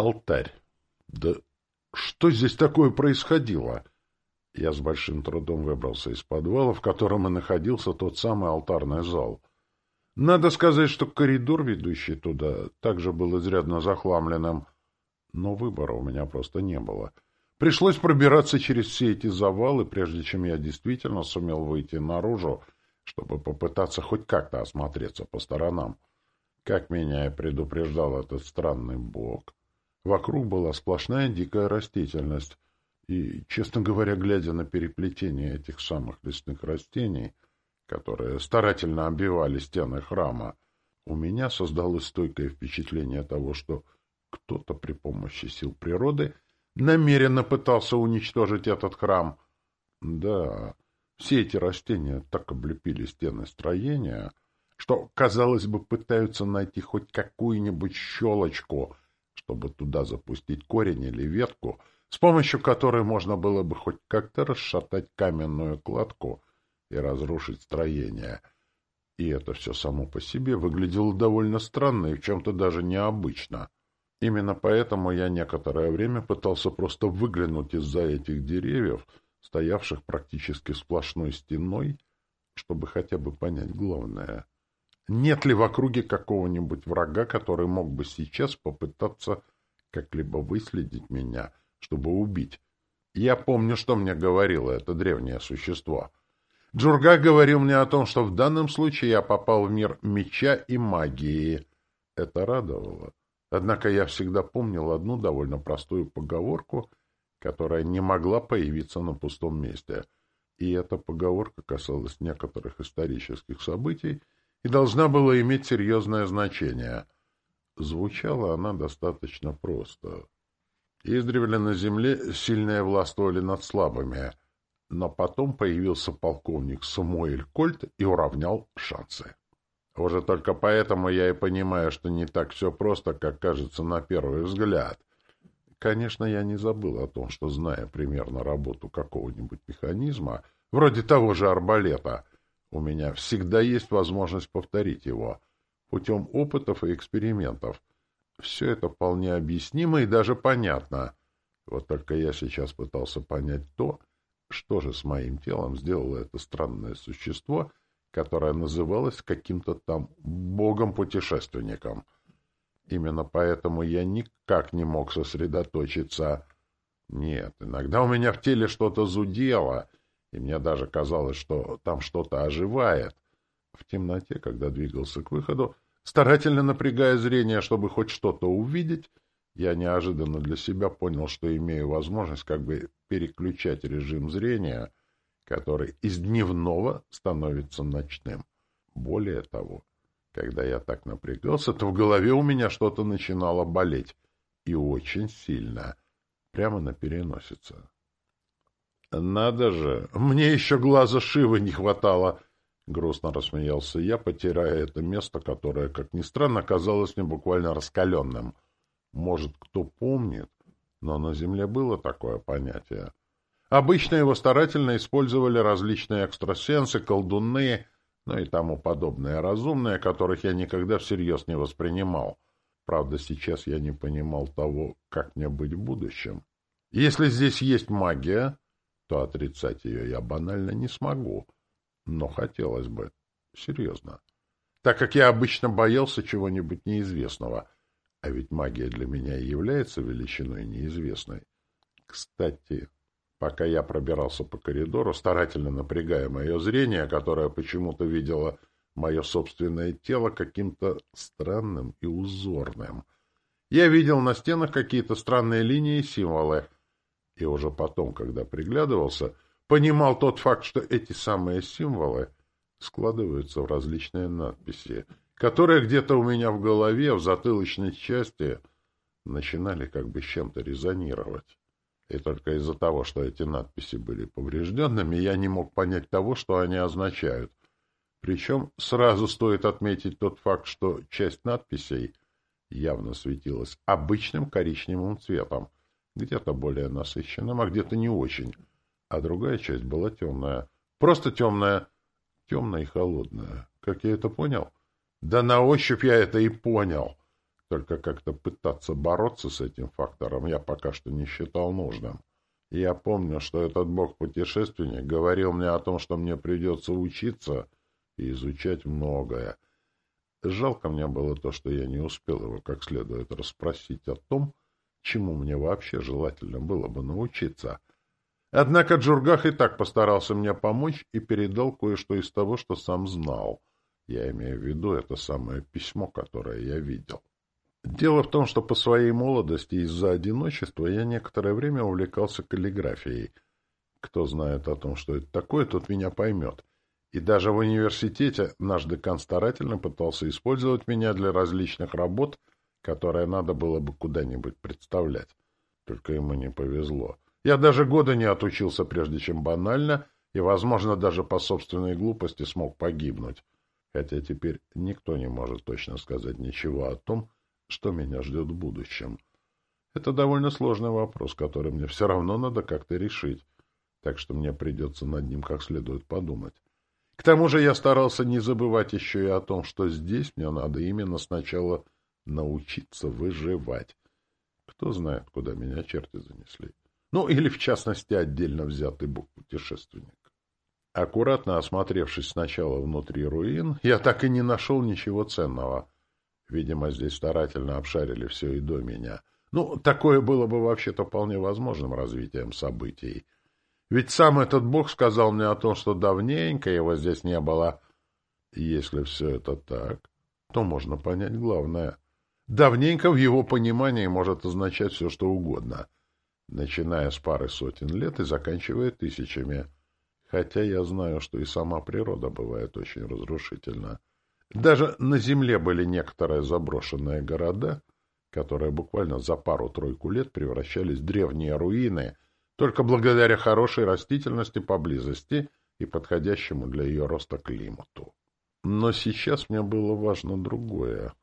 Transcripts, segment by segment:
Алтарь. Да что здесь такое происходило? Я с большим трудом выбрался из подвала, в котором и находился тот самый алтарный зал. Надо сказать, что коридор, ведущий туда, также был изрядно захламленным, но выбора у меня просто не было. Пришлось пробираться через все эти завалы, прежде чем я действительно сумел выйти наружу, чтобы попытаться хоть как-то осмотреться по сторонам. Как меня и предупреждал этот странный бог, вокруг была сплошная дикая растительность, и, честно говоря, глядя на переплетение этих самых лесных растений, которые старательно обивали стены храма, у меня создалось стойкое впечатление того, что кто-то при помощи сил природы намеренно пытался уничтожить этот храм. Да, все эти растения так облепили стены строения, что, казалось бы, пытаются найти хоть какую-нибудь щелочку, чтобы туда запустить корень или ветку, с помощью которой можно было бы хоть как-то расшатать каменную кладку и разрушить строение. И это все само по себе выглядело довольно странно и в чем-то даже необычно. Именно поэтому я некоторое время пытался просто выглянуть из-за этих деревьев, стоявших практически сплошной стеной, чтобы хотя бы понять главное. Нет ли в округе какого-нибудь врага, который мог бы сейчас попытаться как-либо выследить меня, чтобы убить? Я помню, что мне говорило это древнее существо. Джурга говорил мне о том, что в данном случае я попал в мир меча и магии. Это радовало. Однако я всегда помнил одну довольно простую поговорку, которая не могла появиться на пустом месте. И эта поговорка касалась некоторых исторических событий и должна была иметь серьезное значение. Звучала она достаточно просто. Издревле на земле сильные властвовали над слабыми, но потом появился полковник Самуэль Кольт и уравнял шансы. Уже только поэтому я и понимаю, что не так все просто, как кажется на первый взгляд. Конечно, я не забыл о том, что, зная примерно работу какого-нибудь механизма, вроде того же арбалета, у меня всегда есть возможность повторить его путем опытов и экспериментов. Все это вполне объяснимо и даже понятно. Вот только я сейчас пытался понять то, что же с моим телом сделало это странное существо — которая называлась каким-то там богом-путешественником. Именно поэтому я никак не мог сосредоточиться. Нет, иногда у меня в теле что-то зудело, и мне даже казалось, что там что-то оживает. В темноте, когда двигался к выходу, старательно напрягая зрение, чтобы хоть что-то увидеть, я неожиданно для себя понял, что имею возможность как бы переключать режим зрения — который из дневного становится ночным. Более того, когда я так напрягался, то в голове у меня что-то начинало болеть. И очень сильно. Прямо на переносице. «Надо же! Мне еще глаза Шивы не хватало!» Грустно рассмеялся я, потирая это место, которое, как ни странно, казалось мне буквально раскаленным. Может, кто помнит, но на Земле было такое понятие. Обычно его старательно использовали различные экстрасенсы, колдуны, ну и тому подобное разумные, которых я никогда всерьез не воспринимал. Правда, сейчас я не понимал того, как мне быть в будущем. Если здесь есть магия, то отрицать ее я банально не смогу. Но хотелось бы. Серьезно. Так как я обычно боялся чего-нибудь неизвестного. А ведь магия для меня и является величиной неизвестной. Кстати, Пока я пробирался по коридору, старательно напрягая мое зрение, которое почему-то видело мое собственное тело каким-то странным и узорным. Я видел на стенах какие-то странные линии и символы. И уже потом, когда приглядывался, понимал тот факт, что эти самые символы складываются в различные надписи, которые где-то у меня в голове, в затылочной части, начинали как бы с чем-то резонировать. И только из-за того, что эти надписи были поврежденными, я не мог понять того, что они означают. Причем сразу стоит отметить тот факт, что часть надписей явно светилась обычным коричневым цветом, где-то более насыщенным, а где-то не очень, а другая часть была темная. Просто темная, темная и холодная. Как я это понял? Да на ощупь я это и понял. Только как-то пытаться бороться с этим фактором я пока что не считал нужным. Я помню, что этот бог-путешественник говорил мне о том, что мне придется учиться и изучать многое. Жалко мне было то, что я не успел его как следует расспросить о том, чему мне вообще желательно было бы научиться. Однако Джургах и так постарался мне помочь и передал кое-что из того, что сам знал. Я имею в виду это самое письмо, которое я видел. Дело в том, что по своей молодости из-за одиночества я некоторое время увлекался каллиграфией. Кто знает о том, что это такое, тот меня поймет. И даже в университете наш декан старательно пытался использовать меня для различных работ, которые надо было бы куда-нибудь представлять. Только ему не повезло. Я даже года не отучился, прежде чем банально, и, возможно, даже по собственной глупости смог погибнуть. Хотя теперь никто не может точно сказать ничего о том, что меня ждет в будущем. Это довольно сложный вопрос, который мне все равно надо как-то решить, так что мне придется над ним как следует подумать. К тому же я старался не забывать еще и о том, что здесь мне надо именно сначала научиться выживать. Кто знает, куда меня черти занесли. Ну, или, в частности, отдельно взятый бог-путешественник. Аккуратно осмотревшись сначала внутри руин, я так и не нашел ничего ценного — Видимо, здесь старательно обшарили все и до меня. Ну, такое было бы вообще-то вполне возможным развитием событий. Ведь сам этот бог сказал мне о том, что давненько его здесь не было. Если все это так, то можно понять главное. Давненько в его понимании может означать все, что угодно, начиная с пары сотен лет и заканчивая тысячами. Хотя я знаю, что и сама природа бывает очень разрушительна. Даже на земле были некоторые заброшенные города, которые буквально за пару-тройку лет превращались в древние руины, только благодаря хорошей растительности поблизости и подходящему для ее роста климату. Но сейчас мне было важно другое.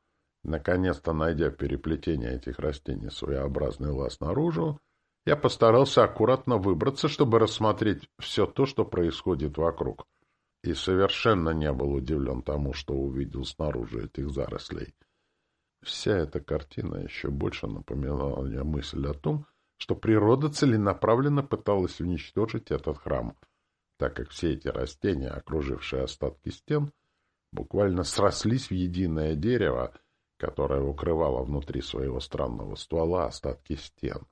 Наконец-то, найдя переплетение этих растений своеобразный лаз наружу, я постарался аккуратно выбраться, чтобы рассмотреть все то, что происходит вокруг — и совершенно не был удивлен тому, что увидел снаружи этих зарослей. Вся эта картина еще больше напоминала мне мысль о том, что природа целенаправленно пыталась уничтожить этот храм, так как все эти растения, окружившие остатки стен, буквально срослись в единое дерево, которое укрывало внутри своего странного ствола остатки стен.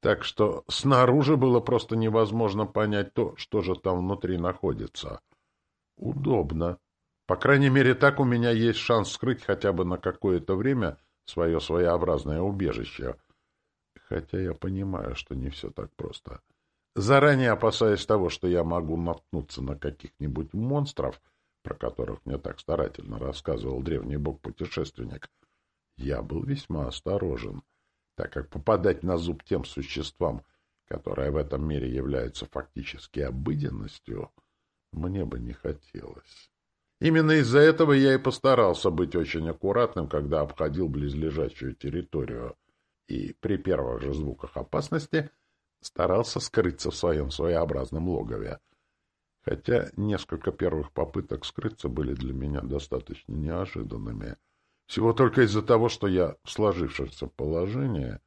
Так что снаружи было просто невозможно понять то, что же там внутри находится — Удобно. По крайней мере, так у меня есть шанс скрыть хотя бы на какое-то время свое своеобразное убежище. Хотя я понимаю, что не все так просто. Заранее опасаясь того, что я могу наткнуться на каких-нибудь монстров, про которых мне так старательно рассказывал древний бог-путешественник, я был весьма осторожен, так как попадать на зуб тем существам, которые в этом мире являются фактически обыденностью — мне бы не хотелось. Именно из-за этого я и постарался быть очень аккуратным, когда обходил близлежащую территорию, и при первых же звуках опасности старался скрыться в своем своеобразном логове. Хотя несколько первых попыток скрыться были для меня достаточно неожиданными. Всего только из-за того, что я в сложившемся положении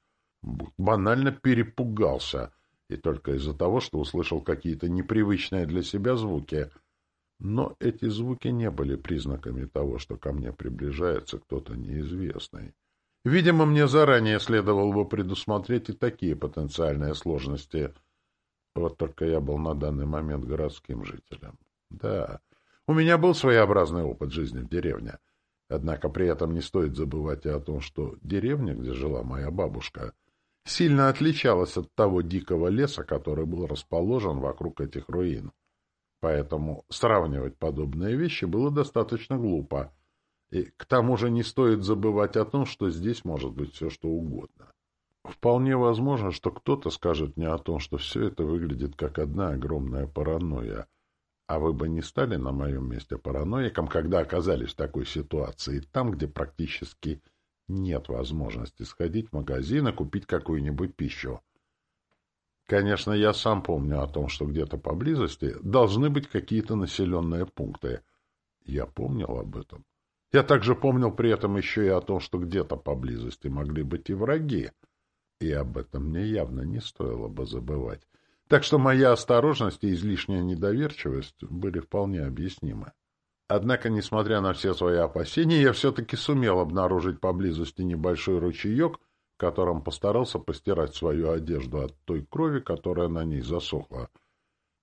банально перепугался — и только из-за того, что услышал какие-то непривычные для себя звуки. Но эти звуки не были признаками того, что ко мне приближается кто-то неизвестный. Видимо, мне заранее следовало бы предусмотреть и такие потенциальные сложности. Вот только я был на данный момент городским жителем. Да, у меня был своеобразный опыт жизни в деревне. Однако при этом не стоит забывать и о том, что деревня, где жила моя бабушка, сильно отличалась от того дикого леса, который был расположен вокруг этих руин. Поэтому сравнивать подобные вещи было достаточно глупо. И к тому же не стоит забывать о том, что здесь может быть все что угодно. Вполне возможно, что кто-то скажет мне о том, что все это выглядит как одна огромная паранойя. А вы бы не стали на моем месте параноиком, когда оказались в такой ситуации, там, где практически нет возможности сходить в магазин и купить какую-нибудь пищу. Конечно, я сам помню о том, что где-то поблизости должны быть какие-то населенные пункты. Я помнил об этом. Я также помнил при этом еще и о том, что где-то поблизости могли быть и враги, и об этом мне явно не стоило бы забывать. Так что моя осторожность и излишняя недоверчивость были вполне объяснимы. Однако, несмотря на все свои опасения, я все-таки сумел обнаружить поблизости небольшой ручеек, в котором постарался постирать свою одежду от той крови, которая на ней засохла.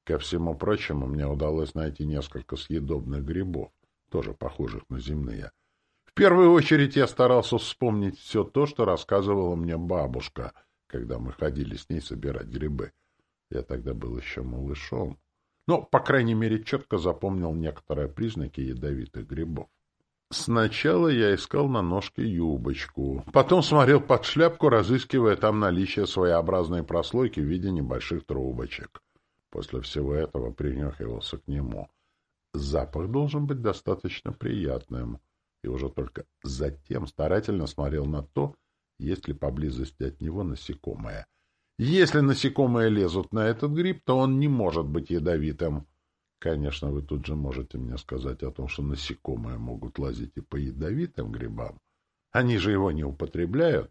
Ко всему прочему, мне удалось найти несколько съедобных грибов, тоже похожих на земные. В первую очередь я старался вспомнить все то, что рассказывала мне бабушка, когда мы ходили с ней собирать грибы. Я тогда был еще малышом. Но, по крайней мере, четко запомнил некоторые признаки ядовитых грибов. Сначала я искал на ножке юбочку, потом смотрел под шляпку, разыскивая там наличие своеобразной прослойки в виде небольших трубочек. После всего этого принюхивался к нему. Запах должен быть достаточно приятным, и уже только затем старательно смотрел на то, есть ли поблизости от него насекомое — если насекомые лезут на этот гриб, то он не может быть ядовитым. Конечно, вы тут же можете мне сказать о том, что насекомые могут лазить и по ядовитым грибам. Они же его не употребляют.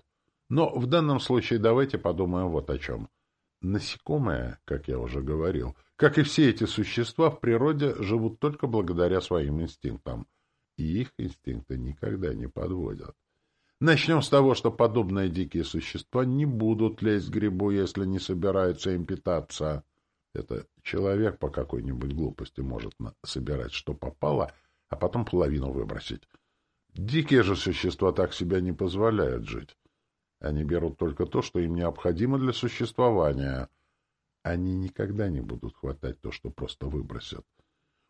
Но в данном случае давайте подумаем вот о чем. Насекомые, как я уже говорил, как и все эти существа в природе, живут только благодаря своим инстинктам. И их инстинкты никогда не подводят. Начнем с того, что подобные дикие существа не будут лезть к грибу, если не собираются им питаться. Это человек по какой-нибудь глупости может собирать, что попало, а потом половину выбросить. Дикие же существа так себя не позволяют жить. Они берут только то, что им необходимо для существования. Они никогда не будут хватать то, что просто выбросят.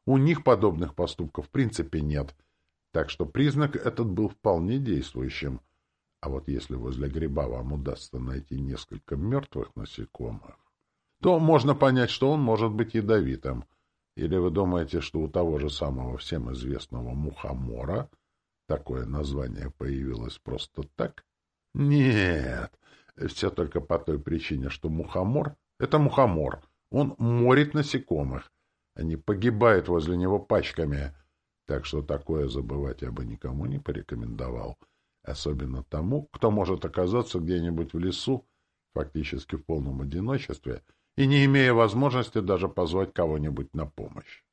У них подобных поступков в принципе нет — так что признак этот был вполне действующим. А вот если возле гриба вам удастся найти несколько мертвых насекомых, то можно понять, что он может быть ядовитым. Или вы думаете, что у того же самого всем известного мухомора такое название появилось просто так? Нет, все только по той причине, что мухомор — это мухомор. Он морит насекомых. Они погибают возле него пачками — так что такое забывать я бы никому не порекомендовал, особенно тому, кто может оказаться где-нибудь в лесу, фактически в полном одиночестве, и не имея возможности даже позвать кого-нибудь на помощь.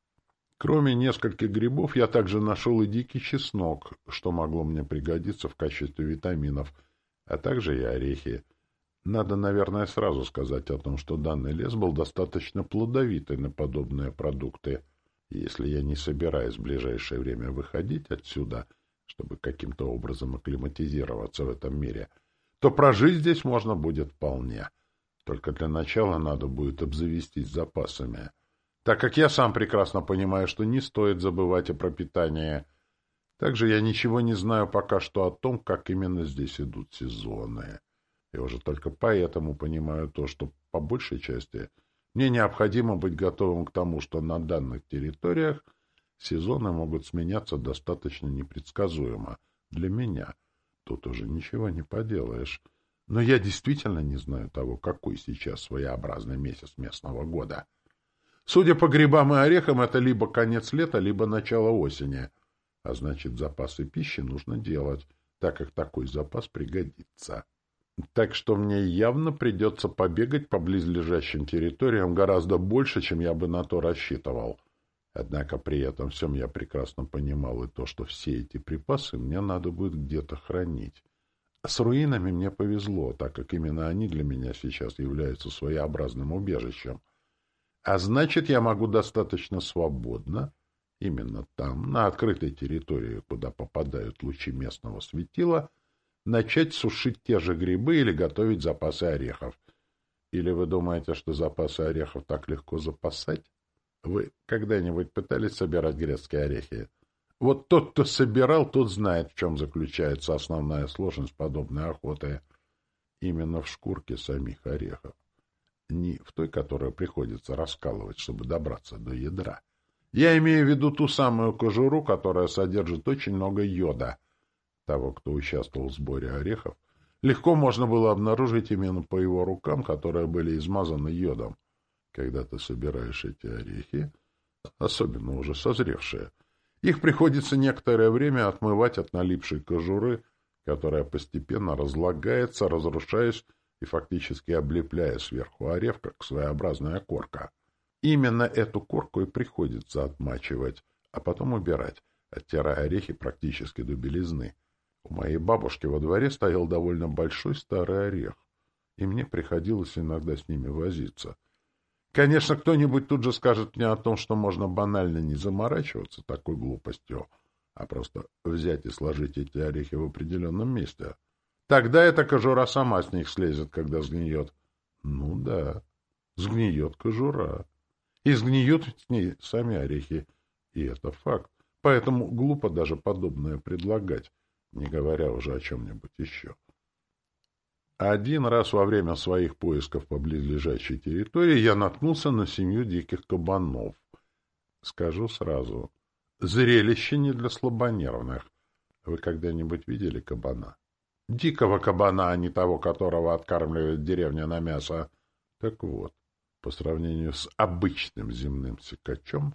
Кроме нескольких грибов, я также нашел и дикий чеснок, что могло мне пригодиться в качестве витаминов, а также и орехи. Надо, наверное, сразу сказать о том, что данный лес был достаточно плодовитый на подобные продукты — если я не собираюсь в ближайшее время выходить отсюда, чтобы каким-то образом акклиматизироваться в этом мире, то прожить здесь можно будет вполне. Только для начала надо будет обзавестись запасами, так как я сам прекрасно понимаю, что не стоит забывать о пропитании. Также я ничего не знаю пока что о том, как именно здесь идут сезоны. Я уже только поэтому понимаю то, что по большей части — мне необходимо быть готовым к тому, что на данных территориях сезоны могут сменяться достаточно непредсказуемо. Для меня тут уже ничего не поделаешь. Но я действительно не знаю того, какой сейчас своеобразный месяц местного года. Судя по грибам и орехам, это либо конец лета, либо начало осени. А значит, запасы пищи нужно делать, так как такой запас пригодится. Так что мне явно придется побегать по близлежащим территориям гораздо больше, чем я бы на то рассчитывал. Однако при этом всем я прекрасно понимал и то, что все эти припасы мне надо будет где-то хранить. С руинами мне повезло, так как именно они для меня сейчас являются своеобразным убежищем. А значит, я могу достаточно свободно, именно там, на открытой территории, куда попадают лучи местного светила, начать сушить те же грибы или готовить запасы орехов. Или вы думаете, что запасы орехов так легко запасать? Вы когда-нибудь пытались собирать грецкие орехи? Вот тот, кто собирал, тот знает, в чем заключается основная сложность подобной охоты. Именно в шкурке самих орехов. Не в той, которую приходится раскалывать, чтобы добраться до ядра. Я имею в виду ту самую кожуру, которая содержит очень много йода — того, кто участвовал в сборе орехов, легко можно было обнаружить именно по его рукам, которые были измазаны йодом. Когда ты собираешь эти орехи, особенно уже созревшие, Их приходится некоторое время отмывать от налипшей кожуры, которая постепенно разлагается, разрушаясь и фактически облепляя сверху орех, как своеобразная корка. Именно эту корку и приходится отмачивать, а потом убирать, оттирая орехи практически до белизны. У моей бабушки во дворе стоял довольно большой старый орех, и мне приходилось иногда с ними возиться. Конечно, кто-нибудь тут же скажет мне о том, что можно банально не заморачиваться такой глупостью, а просто взять и сложить эти орехи в определенном месте. Тогда эта кожура сама с них слезет, когда сгниет. Ну да, сгниет кожура. И сгниют с ней сами орехи. И это факт. Поэтому глупо даже подобное предлагать, не говоря уже о чем-нибудь еще. Один раз во время своих поисков по близлежащей территории я наткнулся на семью диких кабанов. Скажу сразу, Зрелище не для слабонервных. Вы когда-нибудь видели кабана? Дикого кабана, а не того, которого откармливает деревня на мясо. Так вот, по сравнению с обычным земным сикачом,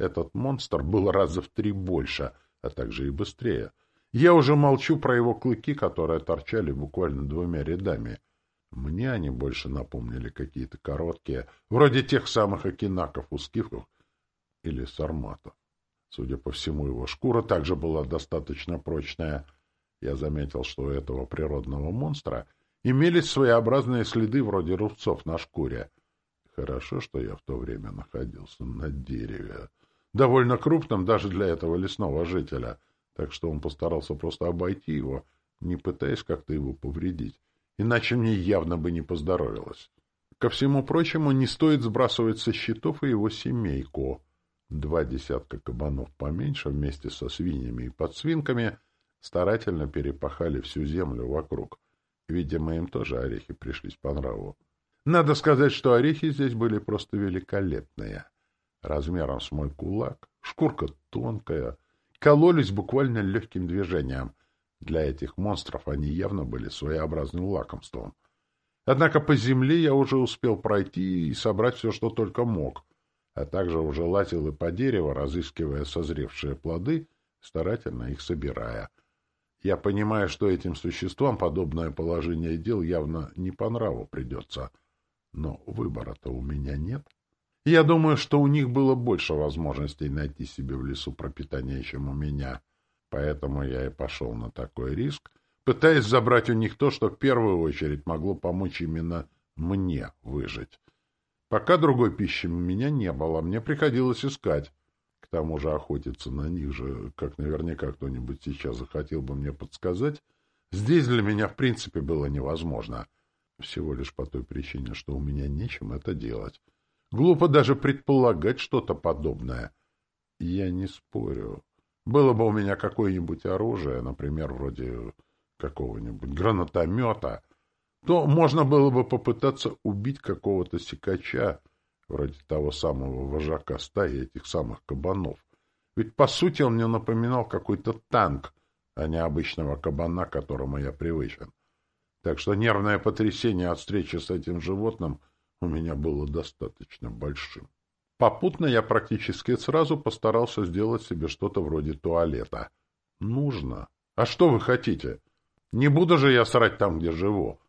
этот монстр был раза в три больше, а также и быстрее. Я уже молчу про его клыки, которые торчали буквально двумя рядами. Мне они больше напомнили какие-то короткие, вроде тех самых окинаков у скифов или сарматов. Судя по всему, его шкура также была достаточно прочная. Я заметил, что у этого природного монстра имелись своеобразные следы вроде рубцов на шкуре. Хорошо, что я в то время находился на дереве, довольно крупном даже для этого лесного жителя, так что он постарался просто обойти его, не пытаясь как-то его повредить, иначе мне явно бы не поздоровилось. Ко всему прочему, не стоит сбрасывать со счетов и его семейку. Два десятка кабанов поменьше вместе со свиньями и подсвинками старательно перепахали всю землю вокруг. Видимо, им тоже орехи пришлись по нраву. Надо сказать, что орехи здесь были просто великолепные. Размером с мой кулак, шкурка тонкая, кололись буквально легким движением. Для этих монстров они явно были своеобразным лакомством. Однако по земле я уже успел пройти и собрать все, что только мог — а также уже лазил и по дереву, разыскивая созревшие плоды, старательно их собирая. Я понимаю, что этим существам подобное положение дел явно не по нраву придется. Но выбора-то у меня нет. Я думаю, что у них было больше возможностей найти себе в лесу пропитание, чем у меня. Поэтому я и пошел на такой риск, пытаясь забрать у них то, что в первую очередь могло помочь именно мне выжить. Пока другой пищи у меня не было, мне приходилось искать. К тому же охотиться на них же, как наверняка кто-нибудь сейчас захотел бы мне подсказать, здесь для меня в принципе было невозможно. Всего лишь по той причине, что у меня нечем это делать. Глупо даже предполагать что-то подобное. Я не спорю. Было бы у меня какое-нибудь оружие, например, вроде какого-нибудь гранатомета — то можно было бы попытаться убить какого-то сикача, вроде того самого вожака стаи этих самых кабанов. Ведь, по сути, он мне напоминал какой-то танк, а не обычного кабана, к которому я привычен. Так что нервное потрясение от встречи с этим животным у меня было достаточно большим. Попутно я практически сразу постарался сделать себе что-то вроде туалета. Нужно. А что вы хотите? Не буду же я срать там, где живу.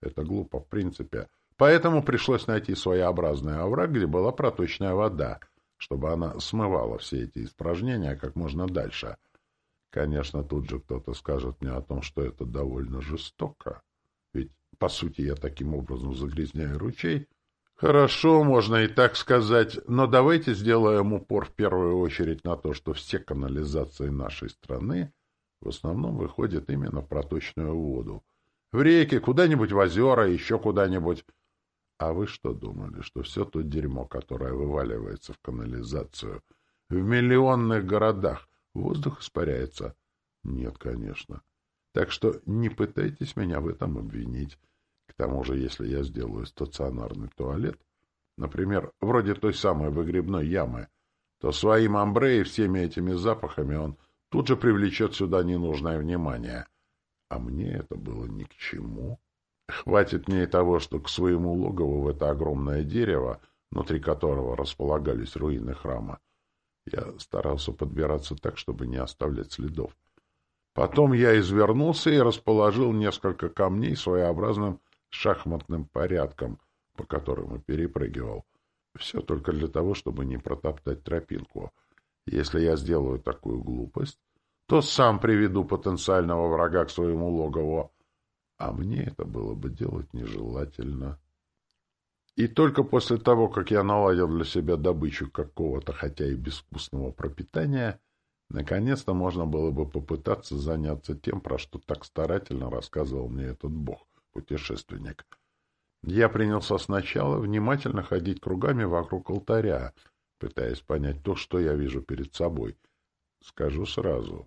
Это глупо, в принципе. Поэтому пришлось найти своеобразный овраг, где была проточная вода, чтобы она смывала все эти испражнения как можно дальше. Конечно, тут же кто-то скажет мне о том, что это довольно жестоко. Ведь, по сути, я таким образом загрязняю ручей. Хорошо, можно и так сказать, но давайте сделаем упор в первую очередь на то, что все канализации нашей страны в основном выходят именно в проточную воду. В реки, куда-нибудь в озера, еще куда-нибудь. А вы что думали, что все то дерьмо, которое вываливается в канализацию, в миллионных городах, воздух испаряется? Нет, конечно. Так что не пытайтесь меня в этом обвинить. Тому же, если я сделаю стационарный туалет, например, вроде той самой выгребной ямы, то своим амбре и всеми этими запахами он тут же привлечет сюда ненужное внимание — а мне это было ни к чему. Хватит мне и того, что к своему логову в это огромное дерево, внутри которого располагались руины храма, Я старался подбираться так, чтобы не оставлять следов. Потом я извернулся и расположил несколько камней своеобразным шахматным порядком, по которым и перепрыгивал. Все только для того, чтобы не протоптать тропинку. Если я сделаю такую глупость, то сам приведу потенциального врага к своему логову, а мне это было бы делать нежелательно. И только после того, как я наладил для себя добычу какого-то, хотя и безвкусного пропитания, наконец-то можно было бы попытаться заняться тем, про что так старательно рассказывал мне этот бог, путешественник. Я принялся сначала внимательно ходить кругами вокруг алтаря, пытаясь понять то, что я вижу перед собой. Скажу сразу.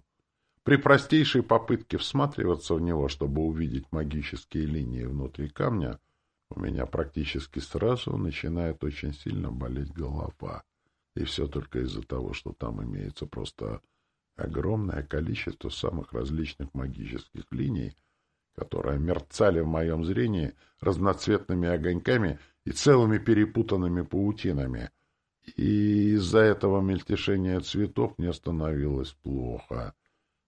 При простейшей попытке всматриваться в него, чтобы увидеть магические линии внутри камня, у меня практически сразу начинает очень сильно болеть голова. И все только из-за того, что там имеется просто огромное количество самых различных магических линий, которые мерцали в моем зрении разноцветными огоньками и целыми перепутанными паутинами. И из-за этого мельтешения цветов мне становилось плохо,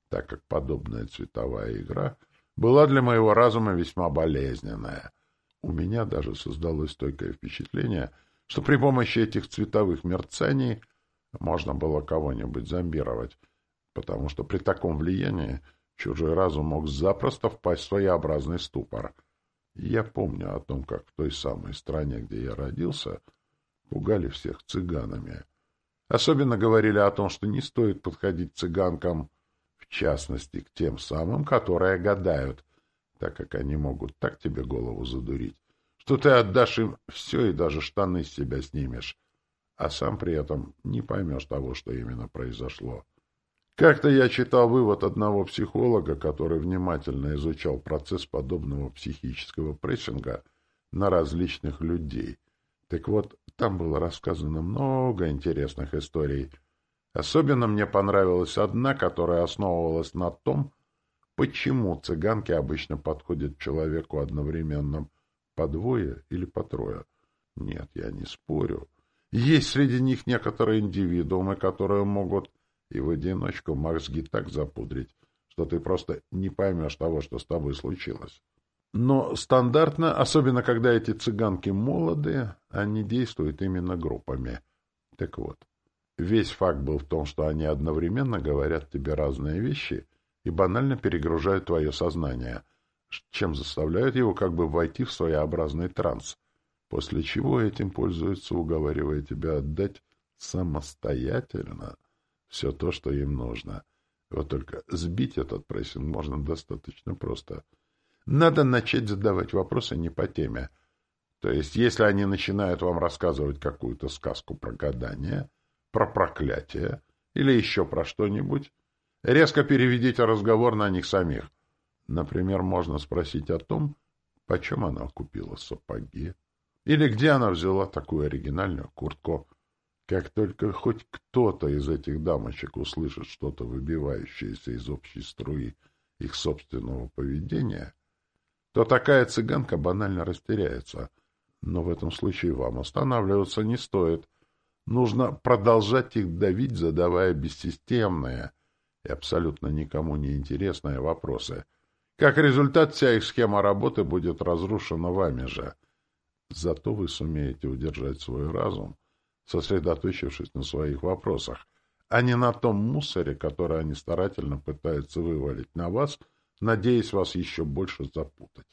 так как подобная цветовая игра была для моего разума весьма болезненная — у меня даже создалось стойкое впечатление, что при помощи этих цветовых мерцаний можно было кого-нибудь зомбировать, потому что при таком влиянии чужой разум мог запросто впасть в своеобразный ступор. Я помню о том, как в той самой стране, где я родился, пугали всех цыганами. Особенно говорили о том, что не стоит подходить цыганкам, в частности, к тем самым, которые гадают — так как они могут так тебе голову задурить, что ты отдашь им все и даже штаны с себя снимешь, а сам при этом не поймешь того, что именно произошло. Как-то я читал вывод одного психолога, который внимательно изучал процесс подобного психического прессинга на различных людей. Так вот, там было рассказано много интересных историй. Особенно мне понравилась одна, которая основывалась на том, Почему цыганки обычно подходят человеку одновременно по двое или по трое? Нет, я не спорю. Есть среди них некоторые индивидуумы, которые могут и в одиночку мозги так запудрить, что ты просто не поймешь того, что с тобой случилось. Но стандартно, особенно когда эти цыганки молодые, они действуют именно группами. Так вот, весь факт был в том, что они одновременно говорят тебе разные вещи — и банально перегружают твое сознание, чем заставляют его как бы войти в своеобразный транс, после чего этим пользуются, уговаривая тебя отдать самостоятельно все то, что им нужно. Вот только сбить этот прессинг можно достаточно просто. Надо начать задавать вопросы не по теме. То есть, если они начинают вам рассказывать какую-то сказку про гадание, про проклятие или еще про что-нибудь, Резко переведите разговор на них самих. Например, можно спросить о том, почем она купила сапоги, или где она взяла такую оригинальную куртку. Как только хоть кто-то из этих дамочек услышит что-то выбивающееся из общей струи их собственного поведения, то такая цыганка банально растеряется. Но в этом случае вам останавливаться не стоит. Нужно продолжать их давить, задавая бессистемные, и абсолютно никому не интересные вопросы. Как результат, вся их схема работы будет разрушена вами же. Зато вы сумеете удержать свой разум, сосредоточившись на своих вопросах, а не на том мусоре, который они старательно пытаются вывалить на вас, надеясь вас еще больше запутать.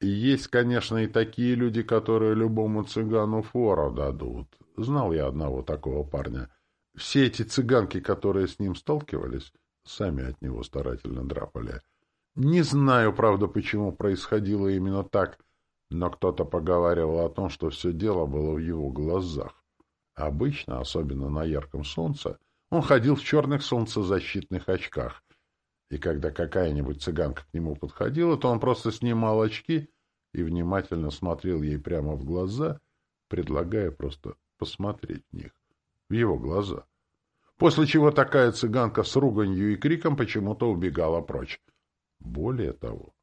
И есть, конечно, и такие люди, которые любому цыгану фору дадут. Знал я одного такого парня. Все эти цыганки, которые с ним сталкивались, сами от него старательно драпали. Не знаю, правда, почему происходило именно так, но кто-то поговаривал о том, что все дело было в его глазах. Обычно, особенно на ярком солнце, он ходил в черных солнцезащитных очках, и когда какая-нибудь цыганка к нему подходила, то он просто снимал очки и внимательно смотрел ей прямо в глаза, предлагая просто посмотреть в них, в его глаза после чего такая цыганка с руганью и криком почему-то убегала прочь. Более того,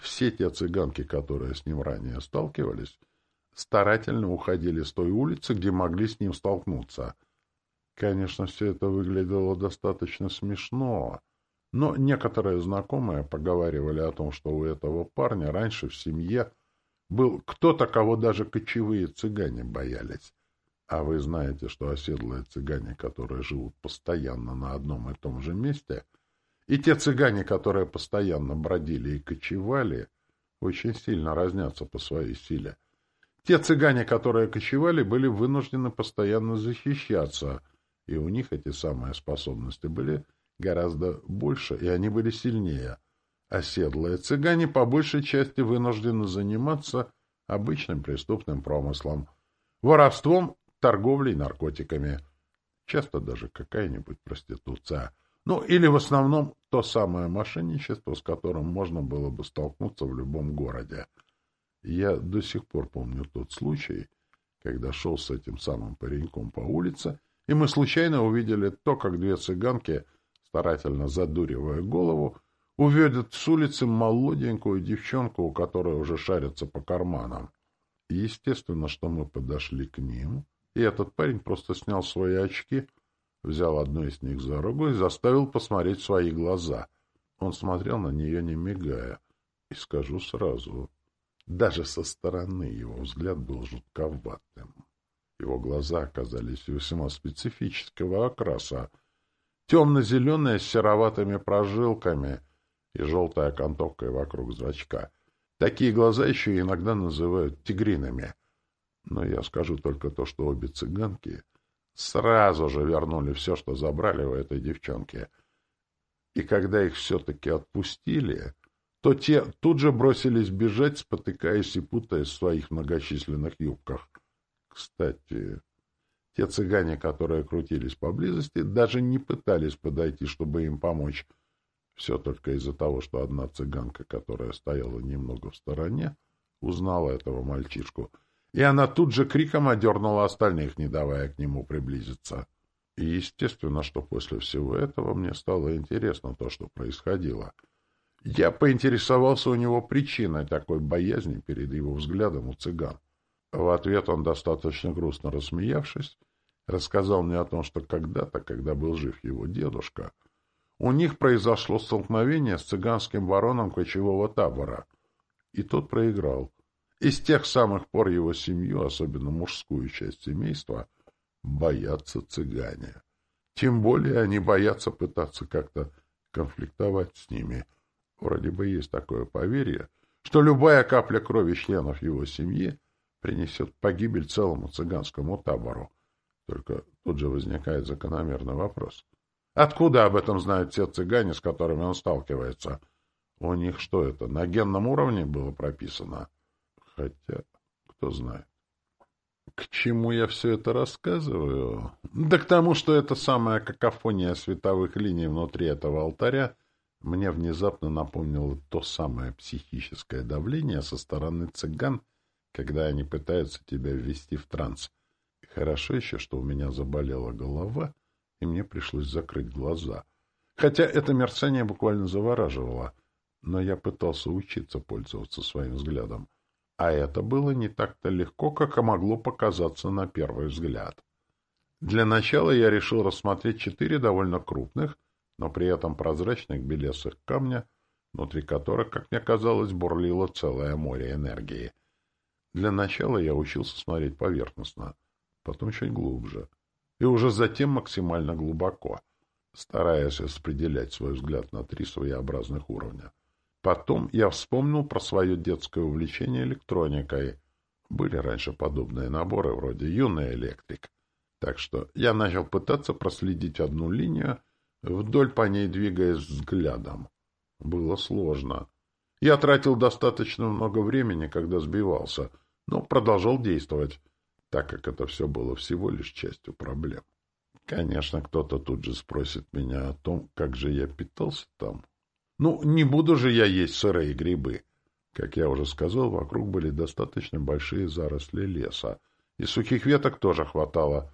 все те цыганки, которые с ним ранее сталкивались, старательно уходили с той улицы, где могли с ним столкнуться. Конечно, все это выглядело достаточно смешно, но некоторые знакомые поговаривали о том, что у этого парня раньше в семье был кто-то, кого даже кочевые цыгане боялись. А вы знаете, что оседлые цыгане, которые живут постоянно на одном и том же месте, и те цыгане, которые постоянно бродили и кочевали, очень сильно разнятся по своей силе. Те цыгане, которые кочевали, были вынуждены постоянно защищаться, и у них эти самые способности были гораздо больше, и они были сильнее. Оседлые цыгане по большей части вынуждены заниматься обычным преступным промыслом, воровством, торговлей наркотиками, часто даже какая-нибудь проституция — ну, или в основном то самое мошенничество, с которым можно было бы столкнуться в любом городе. Я до сих пор помню тот случай, когда шел с этим самым пареньком по улице, и мы случайно увидели то, как две цыганки, старательно задуривая голову, уведут с улицы молоденькую девчонку, у которой уже шарятся по карманам. Естественно, что мы подошли к ним, и этот парень просто снял свои очки — взял одну из них за руку и заставил посмотреть свои глаза. Он смотрел на нее, не мигая. И скажу сразу, даже со стороны его взгляд был жутковатым. Его глаза оказались весьма специфического окраса. Темно-зеленые с сероватыми прожилками и желтой окантовкой вокруг зрачка. Такие глаза еще иногда называют тигриными. Но я скажу только то, что обе цыганки — Сразу же вернули все, что забрали у этой девчонки. И когда их все-таки отпустили, то те тут же бросились бежать, спотыкаясь и путаясь в своих многочисленных юбках. Кстати, те цыгане, которые крутились поблизости, даже не пытались подойти, чтобы им помочь. Все только из-за того, что одна цыганка, которая стояла немного в стороне, узнала этого мальчишку — и она тут же криком одернула остальных, не давая к нему приблизиться. И естественно, что после всего этого мне стало интересно то, что происходило. Я поинтересовался у него причиной такой боязни перед его взглядом у цыган. В ответ он, достаточно грустно рассмеявшись, рассказал мне о том, что когда-то, когда был жив его дедушка, у них произошло столкновение с цыганским вороном кочевого табора, и тот проиграл. И с тех самых пор его семью, особенно мужскую часть семейства, боятся цыгане. Тем более они боятся пытаться как-то конфликтовать с ними. Вроде бы есть такое поверье, что любая капля крови членов его семьи принесет погибель целому цыганскому табору. Только тут же возникает закономерный вопрос. Откуда об этом знают те цыгане, с которыми он сталкивается? У них что это, на генном уровне было прописано? Хотя, кто знает. К чему я все это рассказываю? Да к тому, что эта самая какофония световых линий внутри этого алтаря мне внезапно напомнило то самое психическое давление со стороны цыган, когда они пытаются тебя ввести в транс. хорошо еще, что у меня заболела голова, и мне пришлось закрыть глаза. Хотя это мерцание буквально завораживало, но я пытался учиться пользоваться своим взглядом. А это было не так-то легко, как могло показаться на первый взгляд. Для начала я решил рассмотреть четыре довольно крупных, но при этом прозрачных белесых камня, внутри которых, как мне казалось, бурлило целое море энергии. Для начала я учился смотреть поверхностно, потом чуть глубже, и уже затем максимально глубоко, стараясь распределять свой взгляд на три своеобразных уровня. Потом я вспомнил про свое детское увлечение электроникой. Были раньше подобные наборы, вроде «Юный электрик». Так что я начал пытаться проследить одну линию, вдоль по ней двигаясь взглядом. Было сложно. Я тратил достаточно много времени, когда сбивался, но продолжал действовать, так как это все было всего лишь частью проблем. Конечно, кто-то тут же спросит меня о том, как же я питался там. Ну, не буду же я есть сырые грибы. Как я уже сказал, вокруг были достаточно большие заросли леса, и сухих веток тоже хватало.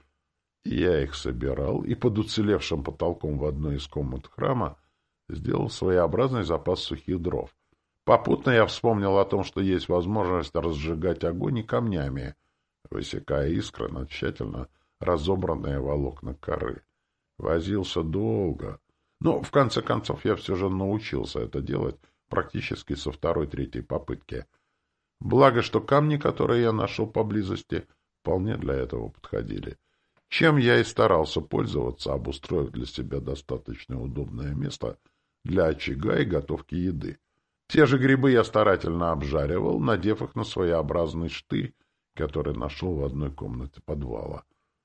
Я их собирал, и под уцелевшим потолком в одной из комнат храма сделал своеобразный запас сухих дров. Попутно я вспомнил о том, что есть возможность разжигать огонь и камнями, высекая искры на тщательно разобранные волокна коры. Возился долго, но в конце концов я все же научился это делать практически со второй-третьей попытки. Благо, что камни, которые я нашел поблизости, вполне для этого подходили. Чем я и старался пользоваться, обустроив для себя достаточно удобное место для очага и готовки еды. Те же грибы я старательно обжаривал, надев их на своеобразный штырь, который нашел в одной комнате подвала.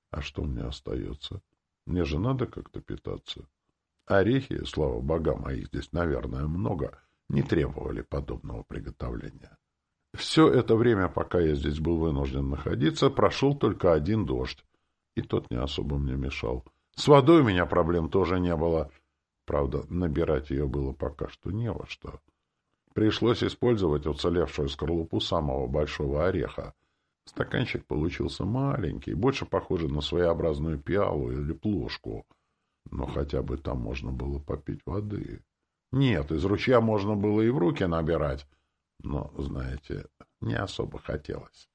А что мне остается? Мне же надо как-то питаться. Орехи, слава богам, а их здесь, наверное, много, не требовали подобного приготовления. Все это время, пока я здесь был вынужден находиться, прошел только один дождь, и тот не особо мне мешал. С водой у меня проблем тоже не было. Правда, набирать ее было пока что не во что. Пришлось использовать уцелевшую скорлупу самого большого ореха. Стаканчик получился маленький, больше похожий на своеобразную пиалу или плошку. Но хотя бы там можно было попить воды. Нет, из ручья можно было и в руки набирать. Но, знаете, не особо хотелось.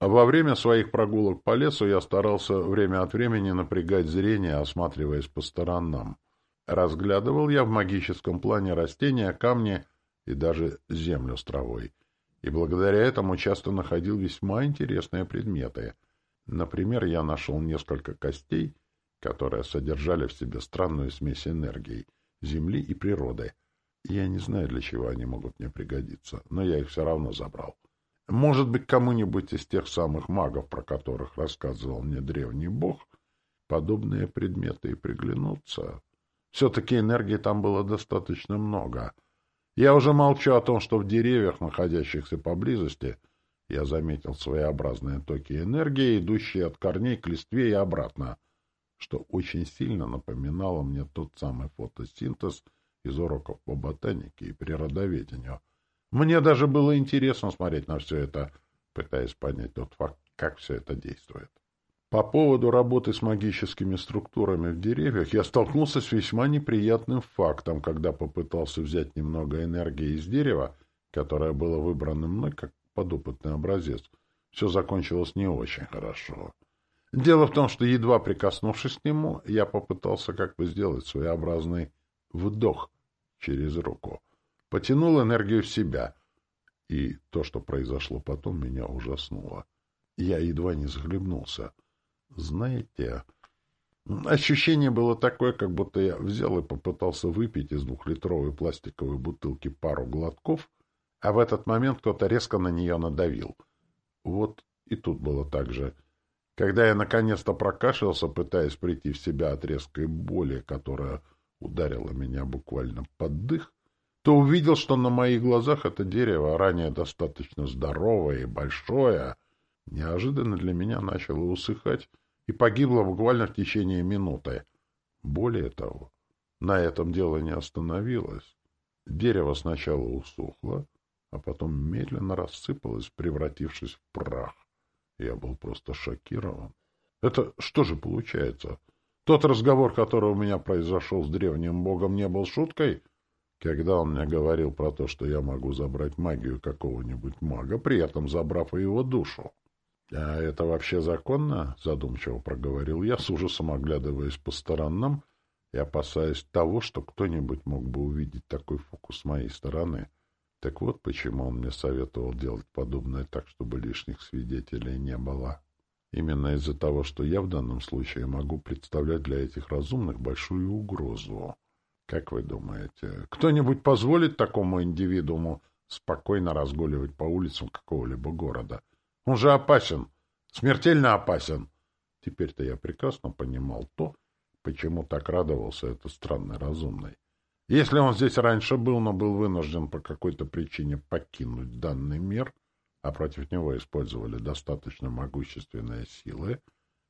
А во время своих прогулок по лесу я старался время от времени напрягать зрение, осматриваясь по сторонам. Разглядывал я в магическом плане растения, камни — и даже землю с травой. И благодаря этому часто находил весьма интересные предметы. Например, я нашел несколько костей, которые содержали в себе странную смесь энергии, земли и природы. Я не знаю, для чего они могут мне пригодиться, но я их все равно забрал. Может быть, кому-нибудь из тех самых магов, про которых рассказывал мне древний бог, подобные предметы и приглянутся. Все-таки энергии там было достаточно много — я уже молчу о том, что в деревьях, находящихся поблизости, я заметил своеобразные токи энергии, идущие от корней к листве и обратно, что очень сильно напоминало мне тот самый фотосинтез из уроков по ботанике и природоведению. Мне даже было интересно смотреть на все это, пытаясь понять тот факт, как все это действует. По поводу работы с магическими структурами в деревьях я столкнулся с весьма неприятным фактом, когда попытался взять немного энергии из дерева, которое было выбрано мной как подопытный образец. Все закончилось не очень хорошо. Дело в том, что, едва прикоснувшись к нему, я попытался как бы сделать своеобразный вдох через руку. Потянул энергию в себя, и то, что произошло потом, меня ужаснуло. Я едва не захлебнулся. Знаете, ощущение было такое, как будто я взял и попытался выпить из двухлитровой пластиковой бутылки пару глотков, а в этот момент кто-то резко на нее надавил. Вот и тут было так же. Когда я наконец-то прокашлялся, пытаясь прийти в себя от резкой боли, которая ударила меня буквально под дых, то увидел, что на моих глазах это дерево, ранее достаточно здоровое и большое, неожиданно для меня начало усыхать и погибло буквально в течение минуты. Более того, на этом дело не остановилось. Дерево сначала усохло, а потом медленно рассыпалось, превратившись в прах. Я был просто шокирован. Это что же получается? Тот разговор, который у меня произошел с древним богом, не был шуткой? Когда он мне говорил про то, что я могу забрать магию какого-нибудь мага, при этом забрав и его душу. — А это вообще законно? — задумчиво проговорил я, с ужасом оглядываясь по сторонам и опасаясь того, что кто-нибудь мог бы увидеть такой фокус с моей стороны. Так вот почему он мне советовал делать подобное так, чтобы лишних свидетелей не было. Именно из-за того, что я в данном случае могу представлять для этих разумных большую угрозу. Как вы думаете, кто-нибудь позволит такому индивидууму спокойно разгуливать по улицам какого-либо города? Он же опасен, смертельно опасен. Теперь-то я прекрасно понимал то, почему так радовался этот странный разумный. Если он здесь раньше был, но был вынужден по какой-то причине покинуть данный мир, а против него использовали достаточно могущественные силы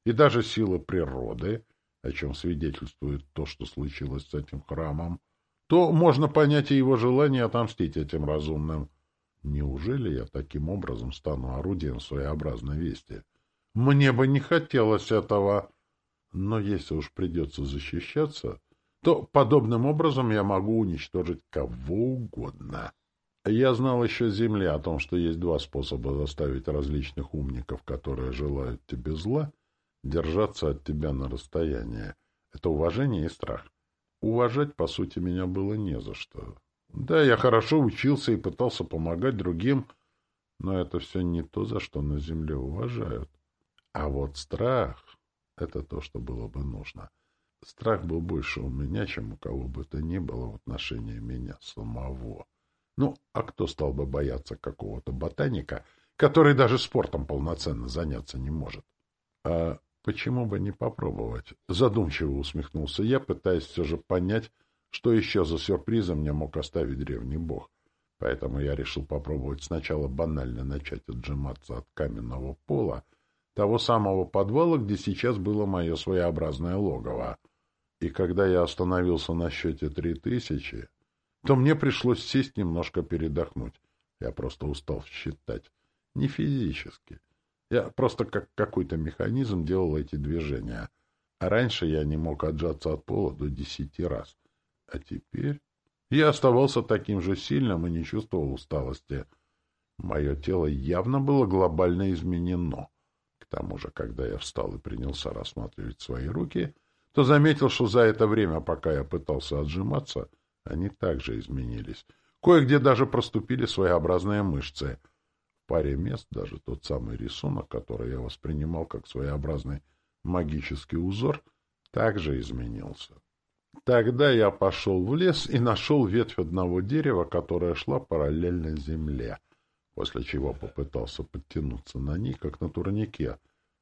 и даже силы природы, о чем свидетельствует то, что случилось с этим храмом, то можно понять и его желание отомстить этим разумным. Неужели я таким образом стану орудием своеобразной вести? Мне бы не хотелось этого. Но если уж придется защищаться, то подобным образом я могу уничтожить кого угодно. Я знал еще с Земли о том, что есть два способа заставить различных умников, которые желают тебе зла, держаться от тебя на расстоянии. Это уважение и страх. Уважать, по сути, меня было не за что. Да, я хорошо учился и пытался помогать другим, но это все не то, за что на земле уважают. А вот страх — это то, что было бы нужно. Страх был больше у меня, чем у кого бы то ни было в отношении меня самого. Ну, а кто стал бы бояться какого-то ботаника, который даже спортом полноценно заняться не может? А почему бы не попробовать? Задумчиво усмехнулся я, пытаясь все же понять, что еще за сюрпризом мне мог оставить древний бог. Поэтому я решил попробовать сначала банально начать отжиматься от каменного пола, того самого подвала, где сейчас было мое своеобразное логово. И когда я остановился на счете три тысячи, то мне пришлось сесть немножко передохнуть. Я просто устал считать. Не физически. Я просто как какой-то механизм делал эти движения. А раньше я не мог отжаться от пола до десяти раз. А теперь я оставался таким же сильным и не чувствовал усталости. Мое тело явно было глобально изменено. К тому же, когда я встал и принялся рассматривать свои руки, то заметил, что за это время, пока я пытался отжиматься, они также изменились. Кое-где даже проступили своеобразные мышцы. Паре мест даже тот самый рисунок, который я воспринимал как своеобразный магический узор, также изменился. Тогда я пошел в лес и нашел ветвь одного дерева, которая шла параллельно земле, после чего попытался подтянуться на ней, как на турнике,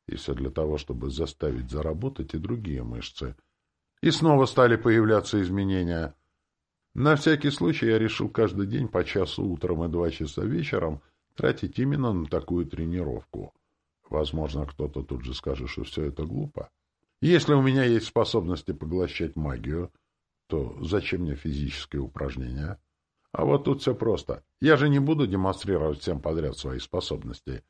и все для того, чтобы заставить заработать и другие мышцы. И снова стали появляться изменения. На всякий случай я решил каждый день по часу утром и два часа вечером тратить именно на такую тренировку. Возможно, кто-то тут же скажет, что все это глупо. Если у меня есть способности поглощать магию, то зачем мне физические упражнения? А вот тут все просто. Я же не буду демонстрировать всем подряд свои способности.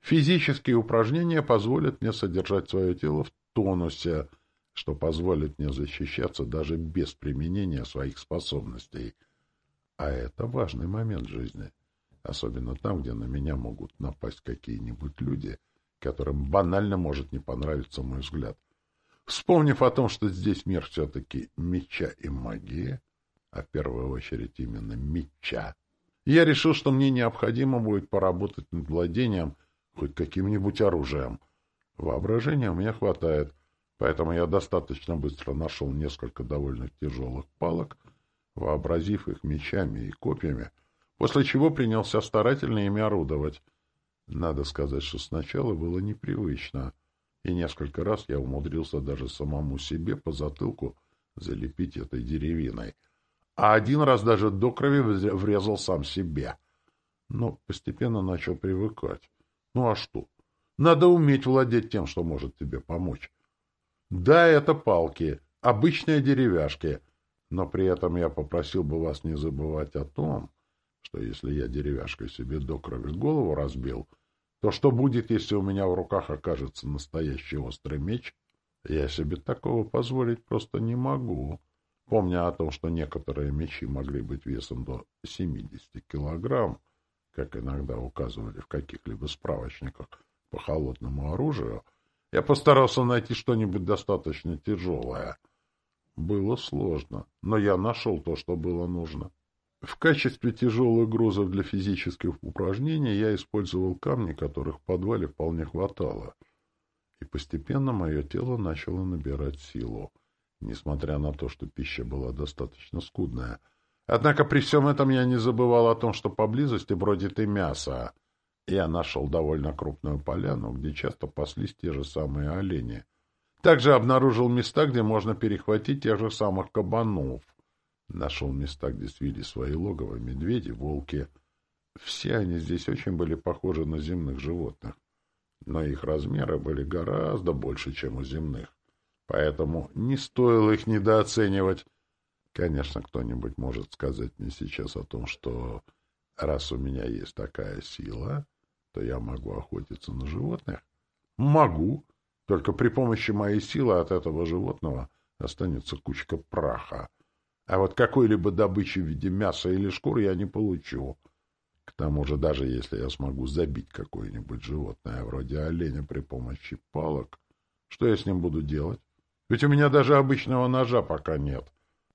Физические упражнения позволят мне содержать свое тело в тонусе, что позволит мне защищаться даже без применения своих способностей. А это важный момент жизни. Особенно там, где на меня могут напасть какие-нибудь люди, которым банально может не понравиться мой взгляд. Вспомнив о том, что здесь мир все-таки меча и магии, а в первую очередь именно меча, я решил, что мне необходимо будет поработать над владением хоть каким-нибудь оружием. Воображения у меня хватает, поэтому я достаточно быстро нашел несколько довольно тяжелых палок, вообразив их мечами и копьями, после чего принялся старательно ими орудовать. Надо сказать, что сначала было непривычно — и несколько раз я умудрился даже самому себе по затылку залепить этой деревиной. А один раз даже до крови врезал сам себе. Но постепенно начал привыкать. Ну а что? Надо уметь владеть тем, что может тебе помочь. Да, это палки, обычные деревяшки, но при этом я попросил бы вас не забывать о том, что если я деревяшкой себе до крови голову разбил — то что будет, если у меня в руках окажется настоящий острый меч? Я себе такого позволить просто не могу. Помня о том, что некоторые мечи могли быть весом до 70 килограмм, как иногда указывали в каких-либо справочниках по холодному оружию, я постарался найти что-нибудь достаточно тяжелое. Было сложно, но я нашел то, что было нужно. В качестве тяжелых грузов для физических упражнений я использовал камни, которых в подвале вполне хватало. И постепенно мое тело начало набирать силу, несмотря на то, что пища была достаточно скудная. Однако при всем этом я не забывал о том, что поблизости бродит и мясо. Я нашел довольно крупную поляну, где часто паслись те же самые олени. Также обнаружил места, где можно перехватить тех же самых кабанов — Нашел места, где свили свои логово медведи, волки. Все они здесь очень были похожи на земных животных, но их размеры были гораздо больше, чем у земных. Поэтому не стоило их недооценивать. Конечно, кто-нибудь может сказать мне сейчас о том, что раз у меня есть такая сила, то я могу охотиться на животных. Могу, только при помощи моей силы от этого животного останется кучка праха. А вот какой-либо добычи в виде мяса или шкур я не получу. К тому же, даже если я смогу забить какое-нибудь животное, вроде оленя, при помощи палок, Что я с ним буду делать? Ведь у меня даже обычного ножа пока нет.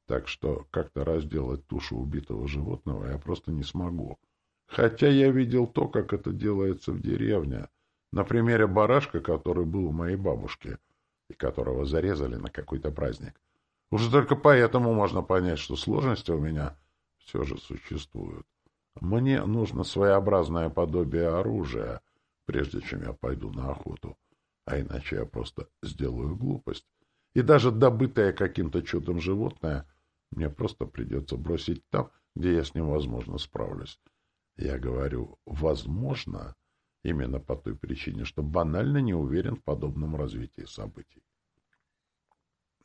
Так что как-то разделать тушу убитого животного я просто не смогу. Хотя я видел то, как это делается в деревне. На примере барашка, который был у моей бабушки, и которого зарезали на какой-то праздник. Уже только поэтому можно понять, что сложности у меня все же существуют. Мне нужно своеобразное подобие оружия, прежде чем я пойду на охоту. А иначе я просто сделаю глупость. И даже добытое каким-то чудом животное мне просто придется бросить там, где я с ним, возможно, справлюсь. Я говорю «возможно», именно по той причине, что банально не уверен в подобном развитии событий.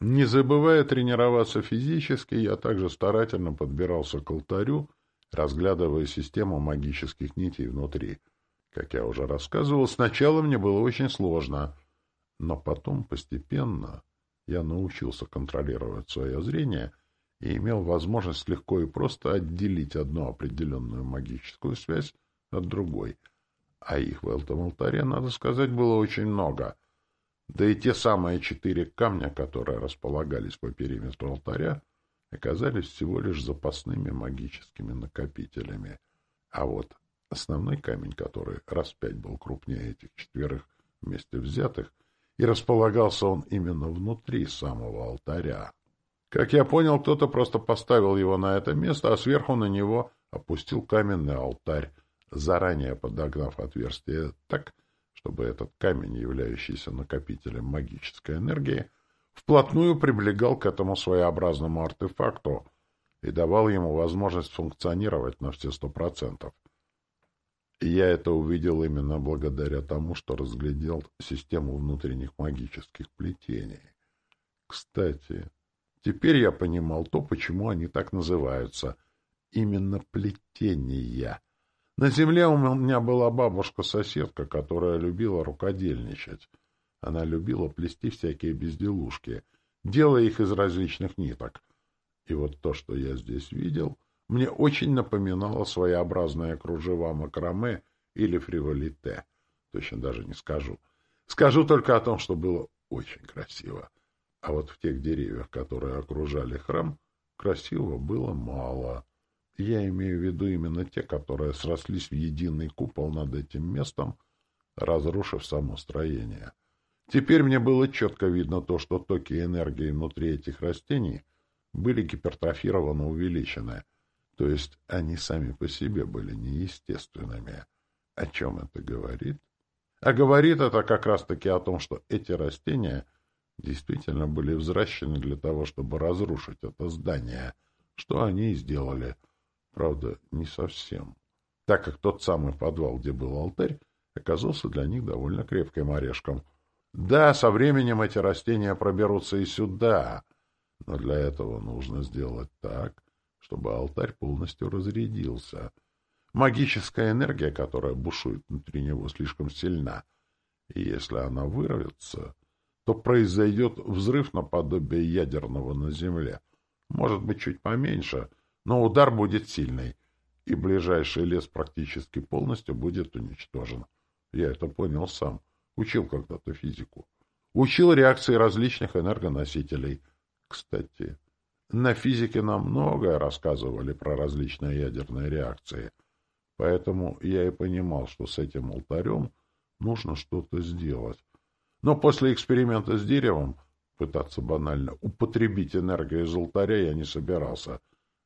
Не забывая тренироваться физически, я также старательно подбирался к алтарю, разглядывая систему магических нитей внутри. Как я уже рассказывал, сначала мне было очень сложно, но потом постепенно я научился контролировать свое зрение и имел возможность легко и просто отделить одну определенную магическую связь от другой. А их в этом алтаре, надо сказать, было очень много. Да и те самые четыре камня, которые располагались по периметру алтаря, оказались всего лишь запасными магическими накопителями. А вот основной камень, который раз пять был крупнее этих четверых вместе взятых, и располагался он именно внутри самого алтаря. Как я понял, кто-то просто поставил его на это место, а сверху на него опустил каменный алтарь, заранее подогнав отверстие так, чтобы этот камень, являющийся накопителем магической энергии, вплотную приблегал к этому своеобразному артефакту и давал ему возможность функционировать на все сто процентов. Я это увидел именно благодаря тому, что разглядел систему внутренних магических плетений. Кстати, теперь я понимал то, почему они так называются. Именно плетения. На земле у меня была бабушка-соседка, которая любила рукодельничать. Она любила плести всякие безделушки, делая их из различных ниток. И вот то, что я здесь видел, мне очень напоминало своеобразное кружева макраме или фриволите. Точно даже не скажу. Скажу только о том, что было очень красиво. А вот в тех деревьях, которые окружали храм, красиво было мало. Я имею в виду именно те, которые срослись в единый купол над этим местом, разрушив само строение. Теперь мне было четко видно то, что токи энергии внутри этих растений были гипертрофированно увеличены, то есть они сами по себе были неестественными. О чем это говорит? А говорит это как раз-таки о том, что эти растения действительно были взращены для того, чтобы разрушить это здание, что они и сделали. Правда, не совсем. Так как тот самый подвал, где был алтарь, оказался для них довольно крепким орешком — да, со временем эти растения проберутся и сюда, но для этого нужно сделать так, чтобы алтарь полностью разрядился. Магическая энергия, которая бушует внутри него, слишком сильна, и если она вырвется, то произойдет взрыв наподобие ядерного на Земле. Может быть, чуть поменьше, но удар будет сильный, и ближайший лес практически полностью будет уничтожен. Я это понял сам. Учил когда-то физику. Учил реакции различных энергоносителей. Кстати, на физике нам многое рассказывали про различные ядерные реакции. Поэтому я и понимал, что с этим алтарем нужно что-то сделать. Но после эксперимента с деревом пытаться банально употребить энергию из алтаря я не собирался.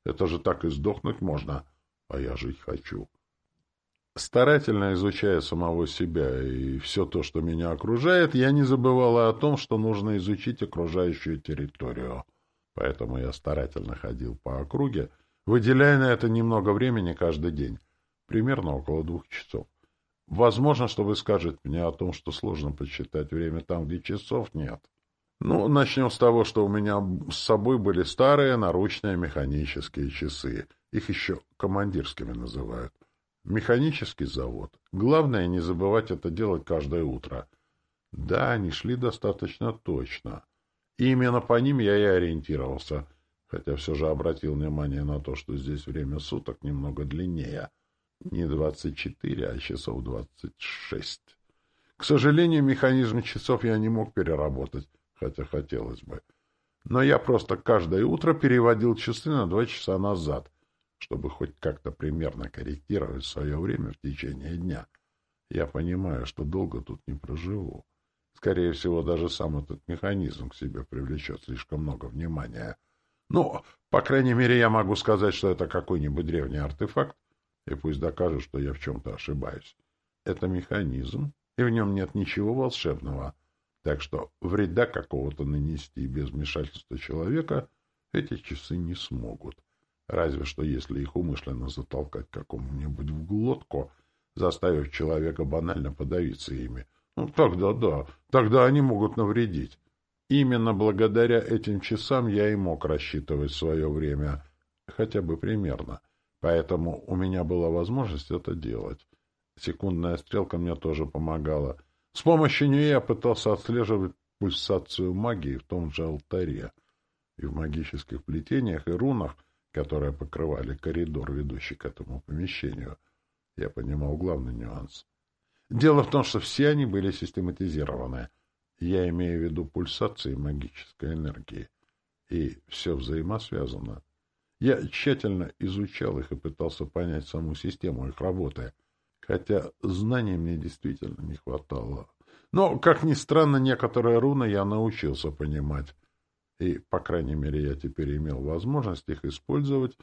Это же так и сдохнуть можно, а я жить хочу. Старательно изучая самого себя и все то, что меня окружает, я не забывала о том, что нужно изучить окружающую территорию. Поэтому я старательно ходил по округе, выделяя на это немного времени каждый день, примерно около двух часов. Возможно, что вы скажете мне о том, что сложно подсчитать время там, где часов нет. Ну, начнем с того, что у меня с собой были старые наручные механические часы. Их еще командирскими называют. Механический завод. Главное не забывать это делать каждое утро. Да, они шли достаточно точно. И именно по ним я и ориентировался, хотя все же обратил внимание на то, что здесь время суток немного длиннее. Не двадцать четыре, а часов двадцать шесть. К сожалению, механизм часов я не мог переработать, хотя хотелось бы. Но я просто каждое утро переводил часы на два часа назад, чтобы хоть как-то примерно корректировать свое время в течение дня. Я понимаю, что долго тут не проживу. Скорее всего, даже сам этот механизм к себе привлечет слишком много внимания. Ну, по крайней мере, я могу сказать, что это какой-нибудь древний артефакт, и пусть докажет, что я в чем-то ошибаюсь. Это механизм, и в нем нет ничего волшебного. Так что вреда какого-то нанести без вмешательства человека эти часы не смогут. Разве что если их умышленно затолкать какому-нибудь в глотку, заставив человека банально подавиться ими. Ну, тогда да, тогда они могут навредить. Именно благодаря этим часам я и мог рассчитывать свое время, хотя бы примерно. Поэтому у меня была возможность это делать. Секундная стрелка мне тоже помогала. С помощью нее я пытался отслеживать пульсацию магии в том же алтаре. И в магических плетениях и рунах, которые покрывали коридор, ведущий к этому помещению, я понимал главный нюанс. Дело в том, что все они были систематизированы. Я имею в виду пульсации магической энергии. И все взаимосвязано. Я тщательно изучал их и пытался понять саму систему их работы, хотя знаний мне действительно не хватало. Но, как ни странно, некоторые руны я научился понимать, и, по крайней мере, я теперь имел возможность их использовать,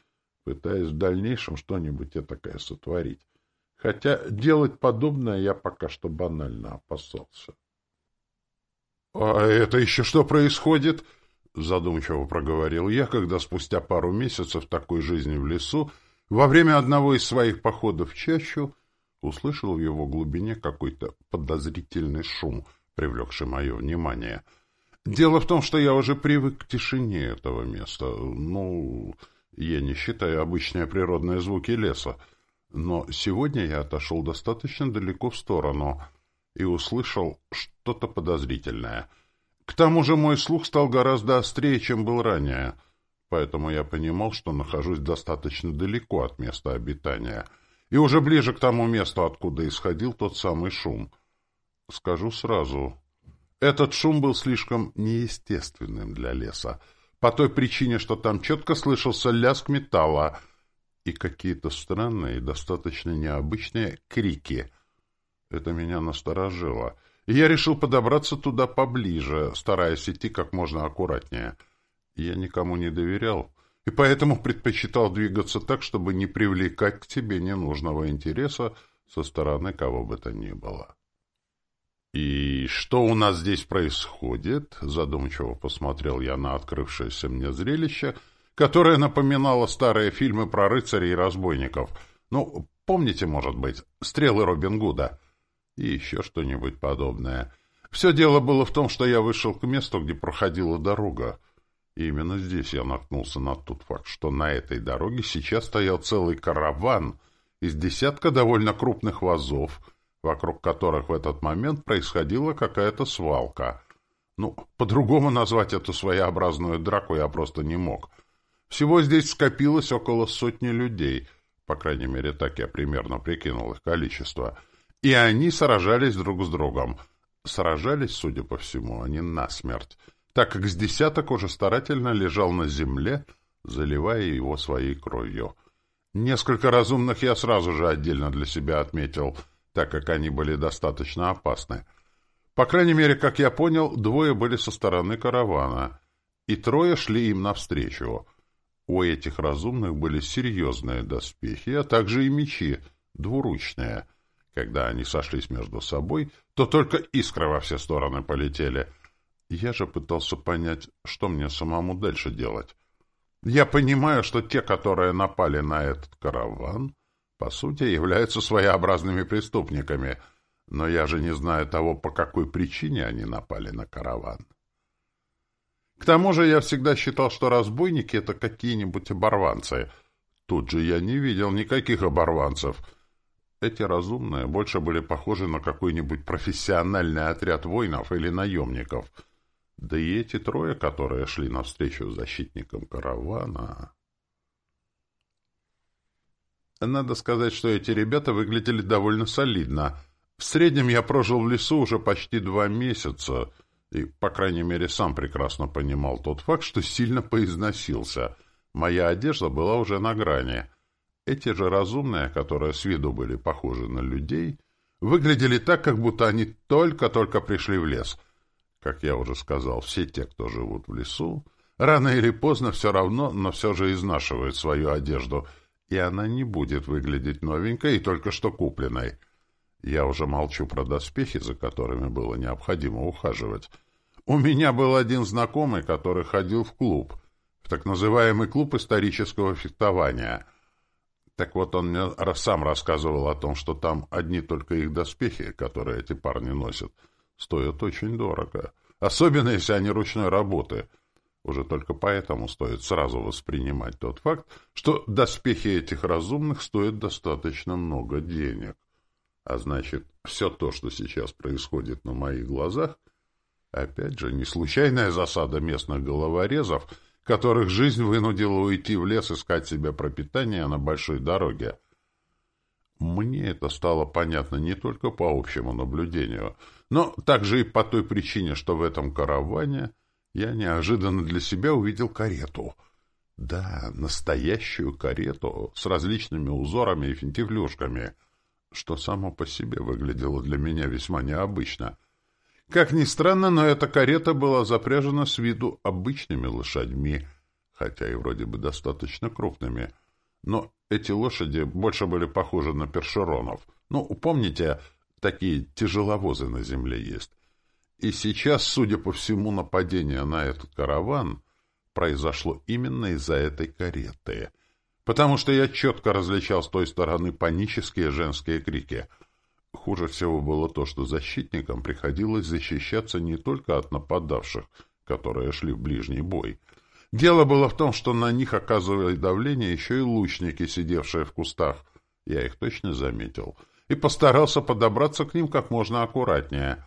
пытаясь в дальнейшем что-нибудь этакое сотворить. Хотя делать подобное я пока что банально опасался. — А это еще что происходит? —— задумчиво проговорил я, когда спустя пару месяцев такой жизни в лесу, во время одного из своих походов в чащу, услышал в его глубине какой-то подозрительный шум, привлекший мое внимание. Дело в том, что я уже привык к тишине этого места. Ну, я не считаю обычные природные звуки леса. Но сегодня я отошел достаточно далеко в сторону и услышал что-то подозрительное — к тому же мой слух стал гораздо острее, чем был ранее, поэтому я понимал, что нахожусь достаточно далеко от места обитания и уже ближе к тому месту, откуда исходил тот самый шум. Скажу сразу, этот шум был слишком неестественным для леса, по той причине, что там четко слышался лязг металла и какие-то странные достаточно необычные крики. Это меня насторожило — и я решил подобраться туда поближе, стараясь идти как можно аккуратнее. Я никому не доверял, и поэтому предпочитал двигаться так, чтобы не привлекать к тебе ненужного интереса со стороны кого бы то ни было. «И что у нас здесь происходит?» — задумчиво посмотрел я на открывшееся мне зрелище, которое напоминало старые фильмы про рыцарей и разбойников. Ну, помните, может быть, «Стрелы Робин Гуда»? и еще что-нибудь подобное. Все дело было в том, что я вышел к месту, где проходила дорога. Именно здесь я наткнулся на тот факт, что на этой дороге сейчас стоял целый караван из десятка довольно крупных вазов, вокруг которых в этот момент происходила какая-то свалка. Ну, по-другому назвать эту своеобразную драку я просто не мог. Всего здесь скопилось около сотни людей, по крайней мере, так я примерно прикинул их количество — и они сражались друг с другом. Сражались, судя по всему, они насмерть, так как с десяток уже старательно лежал на земле, заливая его своей кровью. Несколько разумных я сразу же отдельно для себя отметил, так как они были достаточно опасны. По крайней мере, как я понял, двое были со стороны каравана, и трое шли им навстречу. У этих разумных были серьезные доспехи, а также и мечи, двуручные — когда они сошлись между собой, то только искры во все стороны полетели. Я же пытался понять, что мне самому дальше делать. Я понимаю, что те, которые напали на этот караван, по сути, являются своеобразными преступниками, но я же не знаю того, по какой причине они напали на караван. К тому же я всегда считал, что разбойники — это какие-нибудь оборванцы. Тут же я не видел никаких оборванцев — эти разумные больше были похожи на какой-нибудь профессиональный отряд воинов или наемников. Да и эти трое, которые шли навстречу защитникам каравана... Надо сказать, что эти ребята выглядели довольно солидно. В среднем я прожил в лесу уже почти два месяца, и, по крайней мере, сам прекрасно понимал тот факт, что сильно поизносился. Моя одежда была уже на грани. Эти же разумные, которые с виду были похожи на людей, выглядели так, как будто они только-только пришли в лес. Как я уже сказал, все те, кто живут в лесу, рано или поздно все равно, но все же изнашивают свою одежду, и она не будет выглядеть новенькой и только что купленной. Я уже молчу про доспехи, за которыми было необходимо ухаживать. У меня был один знакомый, который ходил в клуб, в так называемый клуб исторического фехтования. Так вот, он мне сам рассказывал о том, что там одни только их доспехи, которые эти парни носят, стоят очень дорого. Особенно, если они ручной работы. Уже только поэтому стоит сразу воспринимать тот факт, что доспехи этих разумных стоят достаточно много денег. А значит, все то, что сейчас происходит на моих глазах, опять же, не случайная засада местных головорезов, которых жизнь вынудила уйти в лес искать себе пропитание на большой дороге. Мне это стало понятно не только по общему наблюдению, но также и по той причине, что в этом караване я неожиданно для себя увидел карету. Да, настоящую карету с различными узорами и финтифлюшками — что само по себе выглядело для меня весьма необычно. Как ни странно, но эта карета была запряжена с виду обычными лошадьми, хотя и вроде бы достаточно крупными. Но эти лошади больше были похожи на першеронов. Ну, помните, такие тяжеловозы на земле есть. И сейчас, судя по всему, нападение на этот караван произошло именно из-за этой кареты — потому что я четко различал с той стороны панические женские крики. Хуже всего было то, что защитникам приходилось защищаться не только от нападавших, которые шли в ближний бой. Дело было в том, что на них оказывали давление еще и лучники, сидевшие в кустах. Я их точно заметил. И постарался подобраться к ним как можно аккуратнее.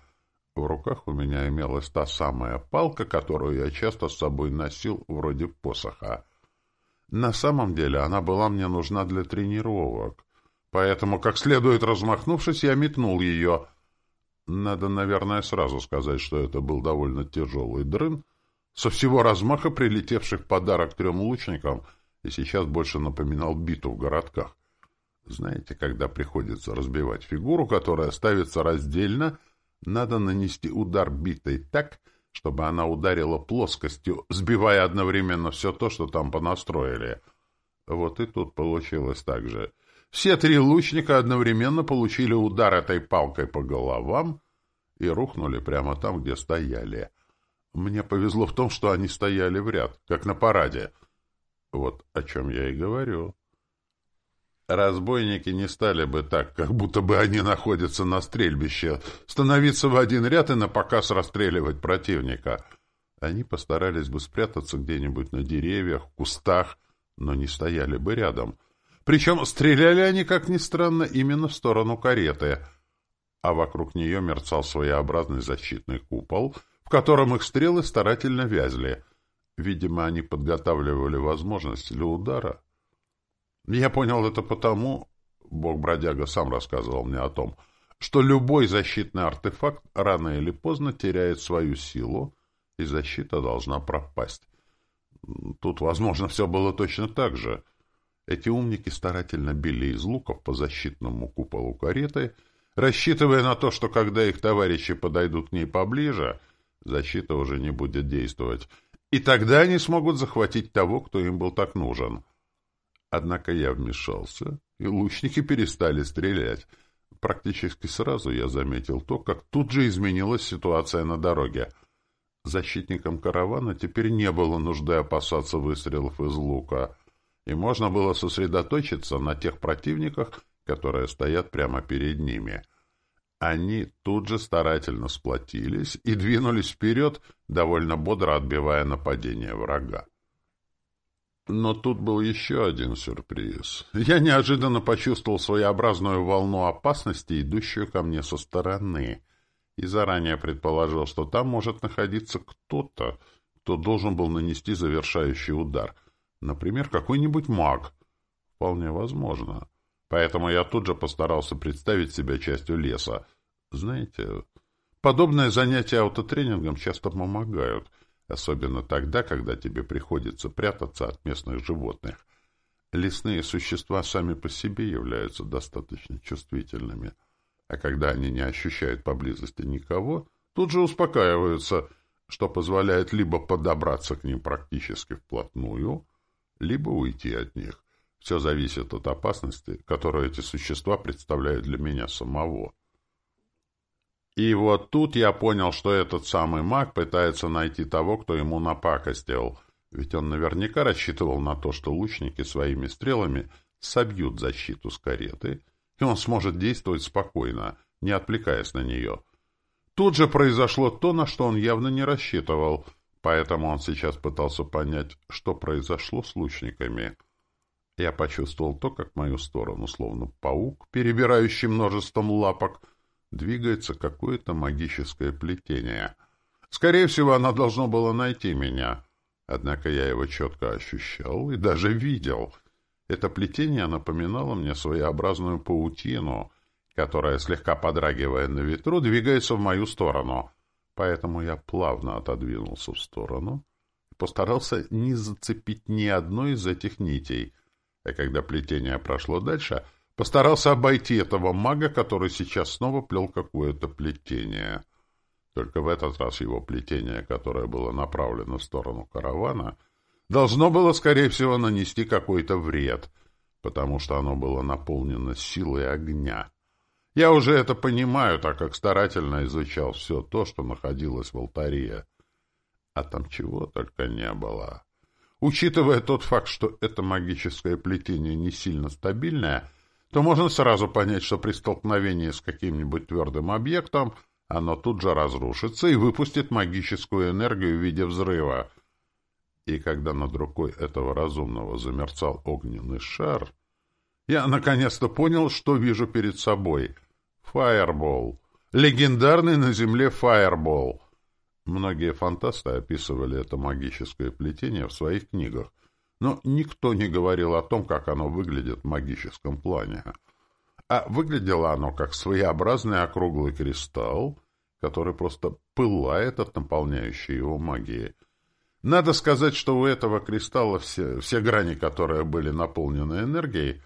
В руках у меня имелась та самая палка, которую я часто с собой носил вроде посоха. На самом деле она была мне нужна для тренировок, поэтому, как следует размахнувшись, я метнул ее. Надо, наверное, сразу сказать, что это был довольно тяжелый дрын, со всего размаха прилетевший в подарок трем лучникам, и сейчас больше напоминал биту в городках. Знаете, когда приходится разбивать фигуру, которая ставится раздельно, надо нанести удар битой так, чтобы она ударила плоскостью, сбивая одновременно все то, что там понастроили. Вот и тут получилось так же. Все три лучника одновременно получили удар этой палкой по головам и рухнули прямо там, где стояли. Мне повезло в том, что они стояли в ряд, как на параде. Вот о чем я и говорю. Разбойники не стали бы так, как будто бы они находятся на стрельбище, становиться в один ряд и напоказ расстреливать противника. Они постарались бы спрятаться где-нибудь на деревьях, кустах, но не стояли бы рядом. Причем стреляли они, как ни странно, именно в сторону кареты, а вокруг нее мерцал своеобразный защитный купол, в котором их стрелы старательно вязли. Видимо, они подготавливали возможность для удара. Я понял это потому, бог-бродяга сам рассказывал мне о том, что любой защитный артефакт рано или поздно теряет свою силу, и защита должна пропасть. Тут, возможно, все было точно так же. Эти умники старательно били из луков по защитному куполу кареты, рассчитывая на то, что когда их товарищи подойдут к ней поближе, защита уже не будет действовать, и тогда они смогут захватить того, кто им был так нужен. Однако я вмешался, и лучники перестали стрелять. Практически сразу я заметил то, как тут же изменилась ситуация на дороге. Защитникам каравана теперь не было нужды опасаться выстрелов из лука, и можно было сосредоточиться на тех противниках, которые стоят прямо перед ними. Они тут же старательно сплотились и двинулись вперед, довольно бодро отбивая нападение врага. Но тут был еще один сюрприз. Я неожиданно почувствовал своеобразную волну опасности, идущую ко мне со стороны, и заранее предположил, что там может находиться кто-то, кто должен был нанести завершающий удар. Например, какой-нибудь маг. Вполне возможно. Поэтому я тут же постарался представить себя частью леса. Знаете, подобные занятия аутотренингом часто помогают, особенно тогда, когда тебе приходится прятаться от местных животных. Лесные существа сами по себе являются достаточно чувствительными, а когда они не ощущают поблизости никого, тут же успокаиваются, что позволяет либо подобраться к ним практически вплотную, либо уйти от них. Все зависит от опасности, которую эти существа представляют для меня самого. И вот тут я понял, что этот самый маг пытается найти того, кто ему напакостил, ведь он наверняка рассчитывал на то, что лучники своими стрелами собьют защиту с кареты, и он сможет действовать спокойно, не отвлекаясь на нее. Тут же произошло то, на что он явно не рассчитывал, поэтому он сейчас пытался понять, что произошло с лучниками — я почувствовал то, как мою сторону, словно паук, перебирающий множеством лапок, двигается какое-то магическое плетение. Скорее всего, оно должно было найти меня. Однако я его четко ощущал и даже видел. Это плетение напоминало мне своеобразную паутину, которая, слегка подрагивая на ветру, двигается в мою сторону. Поэтому я плавно отодвинулся в сторону и постарался не зацепить ни одной из этих нитей — а когда плетение прошло дальше, постарался обойти этого мага, который сейчас снова плел какое-то плетение. Только в этот раз его плетение, которое было направлено в сторону каравана, должно было, скорее всего, нанести какой-то вред, потому что оно было наполнено силой огня. Я уже это понимаю, так как старательно изучал все то, что находилось в алтаре. А там чего только не было. Учитывая тот факт, что это магическое плетение не сильно стабильное, то можно сразу понять, что при столкновении с каким-нибудь твердым объектом оно тут же разрушится и выпустит магическую энергию в виде взрыва. И когда над рукой этого разумного замерцал огненный шар, я наконец-то понял, что вижу перед собой. Фаербол. Легендарный на Земле фаербол — Многие фантасты описывали это магическое плетение в своих книгах, но никто не говорил о том, как оно выглядит в магическом плане. А выглядело оно как своеобразный округлый кристалл, который просто пылает от наполняющей его магии. Надо сказать, что у этого кристалла все, все грани, которые были наполнены энергией,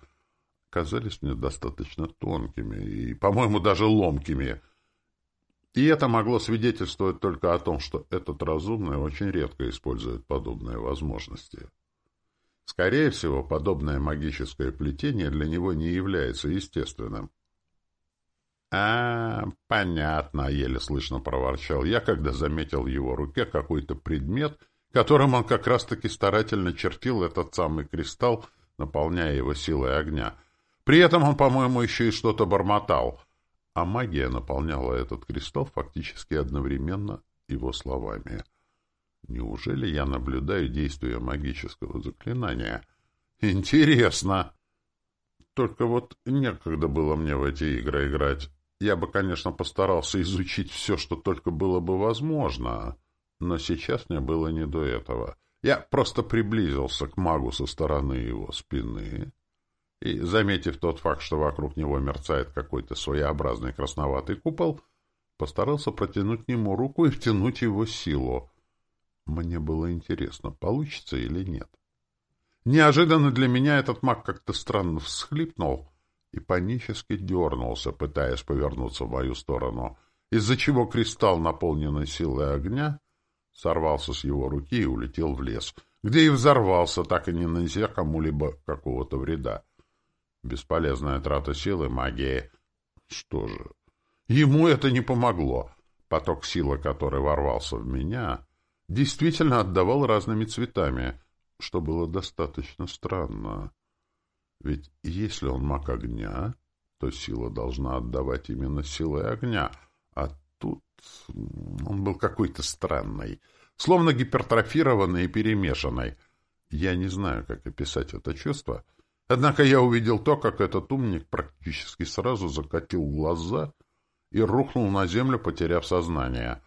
казались мне достаточно тонкими и, по-моему, даже ломкими — и это могло свидетельствовать только о том, что этот разумный очень редко использует подобные возможности. Скорее всего, подобное магическое плетение для него не является естественным. «А, понятно», — еле слышно проворчал я, когда заметил в его руке какой-то предмет, которым он как раз-таки старательно чертил этот самый кристалл, наполняя его силой огня. При этом он, по-моему, еще и что-то бормотал — а магия наполняла этот кристалл фактически одновременно его словами. Неужели я наблюдаю действие магического заклинания? Интересно! Только вот некогда было мне в эти игры играть. Я бы, конечно, постарался изучить все, что только было бы возможно, но сейчас мне было не до этого. Я просто приблизился к магу со стороны его спины и, заметив тот факт, что вокруг него мерцает какой-то своеобразный красноватый купол, постарался протянуть к нему руку и втянуть его силу. Мне было интересно, получится или нет. Неожиданно для меня этот маг как-то странно всхлипнул и панически дернулся, пытаясь повернуться в мою сторону, из-за чего кристалл, наполненный силой огня, сорвался с его руки и улетел в лес, где и взорвался, так и не нанеся кому-либо какого-то вреда. Бесполезная трата силы магии. Что же? Ему это не помогло. Поток силы, который ворвался в меня, действительно отдавал разными цветами, что было достаточно странно. Ведь если он маг огня, то сила должна отдавать именно силой огня, а тут он был какой-то странный, словно гипертрофированный и перемешанный. Я не знаю, как описать это чувство — Однако я увидел то, как этот умник практически сразу закатил глаза и рухнул на землю, потеряв сознание.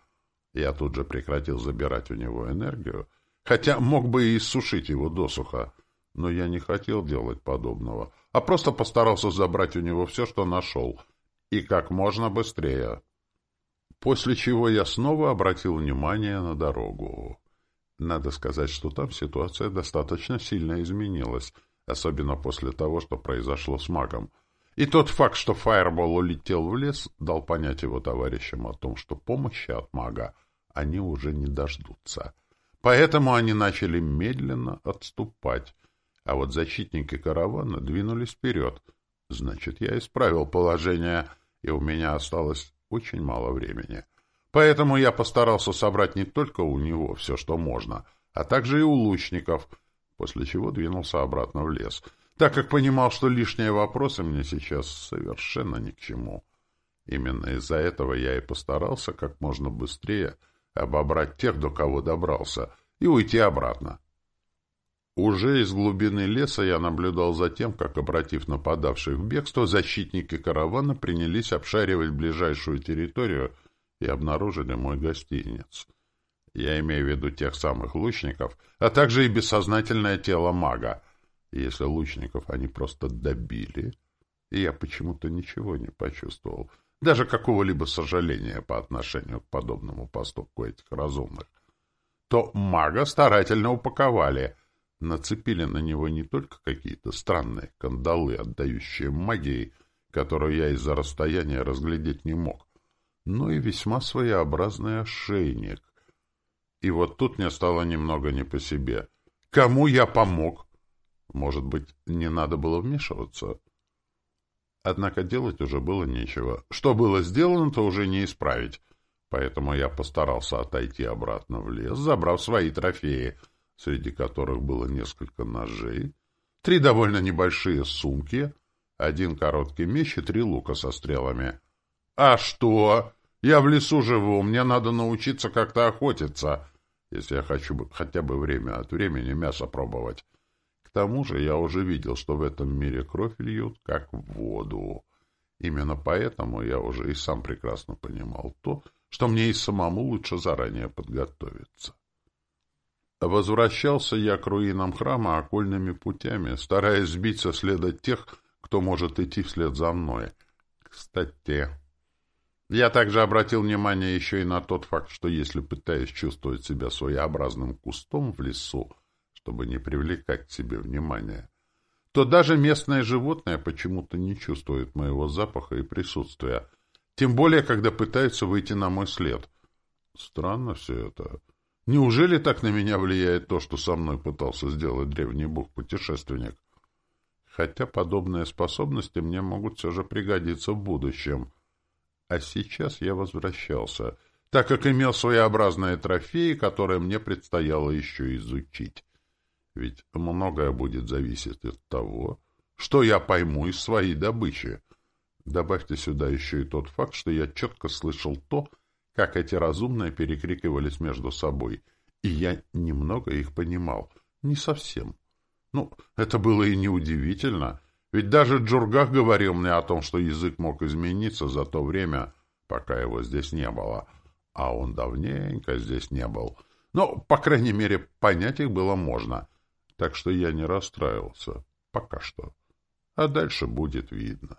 Я тут же прекратил забирать у него энергию, хотя мог бы и иссушить его досуха, но я не хотел делать подобного, а просто постарался забрать у него все, что нашел, и как можно быстрее. После чего я снова обратил внимание на дорогу. Надо сказать, что там ситуация достаточно сильно изменилась, особенно после того, что произошло с магом. И тот факт, что Фаербол улетел в лес, дал понять его товарищам о том, что помощи от мага они уже не дождутся. Поэтому они начали медленно отступать, а вот защитники каравана двинулись вперед. Значит, я исправил положение, и у меня осталось очень мало времени. Поэтому я постарался собрать не только у него все, что можно, а также и у лучников, после чего двинулся обратно в лес, так как понимал, что лишние вопросы мне сейчас совершенно ни к чему. Именно из-за этого я и постарался как можно быстрее обобрать тех, до кого добрался, и уйти обратно. Уже из глубины леса я наблюдал за тем, как, обратив нападавших в бегство, защитники каравана принялись обшаривать ближайшую территорию и обнаружили мой гостиниц. Я имею в виду тех самых лучников, а также и бессознательное тело мага. Если лучников они просто добили, и я почему-то ничего не почувствовал, даже какого-либо сожаления по отношению к подобному поступку этих разумных, то мага старательно упаковали — нацепили на него не только какие-то странные кандалы, отдающие магией, которую я из-за расстояния разглядеть не мог, но и весьма своеобразный ошейник. И вот тут мне стало немного не по себе. Кому я помог? Может быть, не надо было вмешиваться? Однако делать уже было нечего. Что было сделано, то уже не исправить. Поэтому я постарался отойти обратно в лес, забрав свои трофеи — среди которых было несколько ножей, три довольно небольшие сумки, один короткий меч и три лука со стрелами. «А что? Я в лесу живу, мне надо научиться как-то охотиться, если я хочу хотя бы время от времени мясо пробовать. Тому же я уже видел, что в этом мире кровь льют, как в воду. Именно поэтому я уже и сам прекрасно понимал то, что мне и самому лучше заранее подготовиться. Возвращался я к руинам храма окольными путями, стараясь сбить со следа тех, кто может идти вслед за мной. Кстати, я также обратил внимание еще и на тот факт, что если пытаюсь чувствовать себя своеобразным кустом в лесу, чтобы не привлекать к себе внимания, то даже местное животное почему-то не чувствует моего запаха и присутствия, тем более, когда пытаются выйти на мой след. Странно все это. Неужели так на меня влияет то, что со мной пытался сделать древний бог-путешественник? Хотя подобные способности мне могут все же пригодиться в будущем. А сейчас я возвращался, так как имел своеобразные трофеи, которые мне предстояло еще изучить. Ведь многое будет зависеть от того, что я пойму из своей добычи. Добавьте сюда еще и тот факт, что я четко слышал то, как эти разумные перекрикивались между собой, и я немного их понимал. Не совсем. Ну, это было и неудивительно, ведь даже Джургах говорил мне о том, что язык мог измениться за то время, пока его здесь не было, а он давненько здесь не был. Но, по крайней мере, понять их было можно, так что я не расстраивался. Пока что. А дальше будет видно.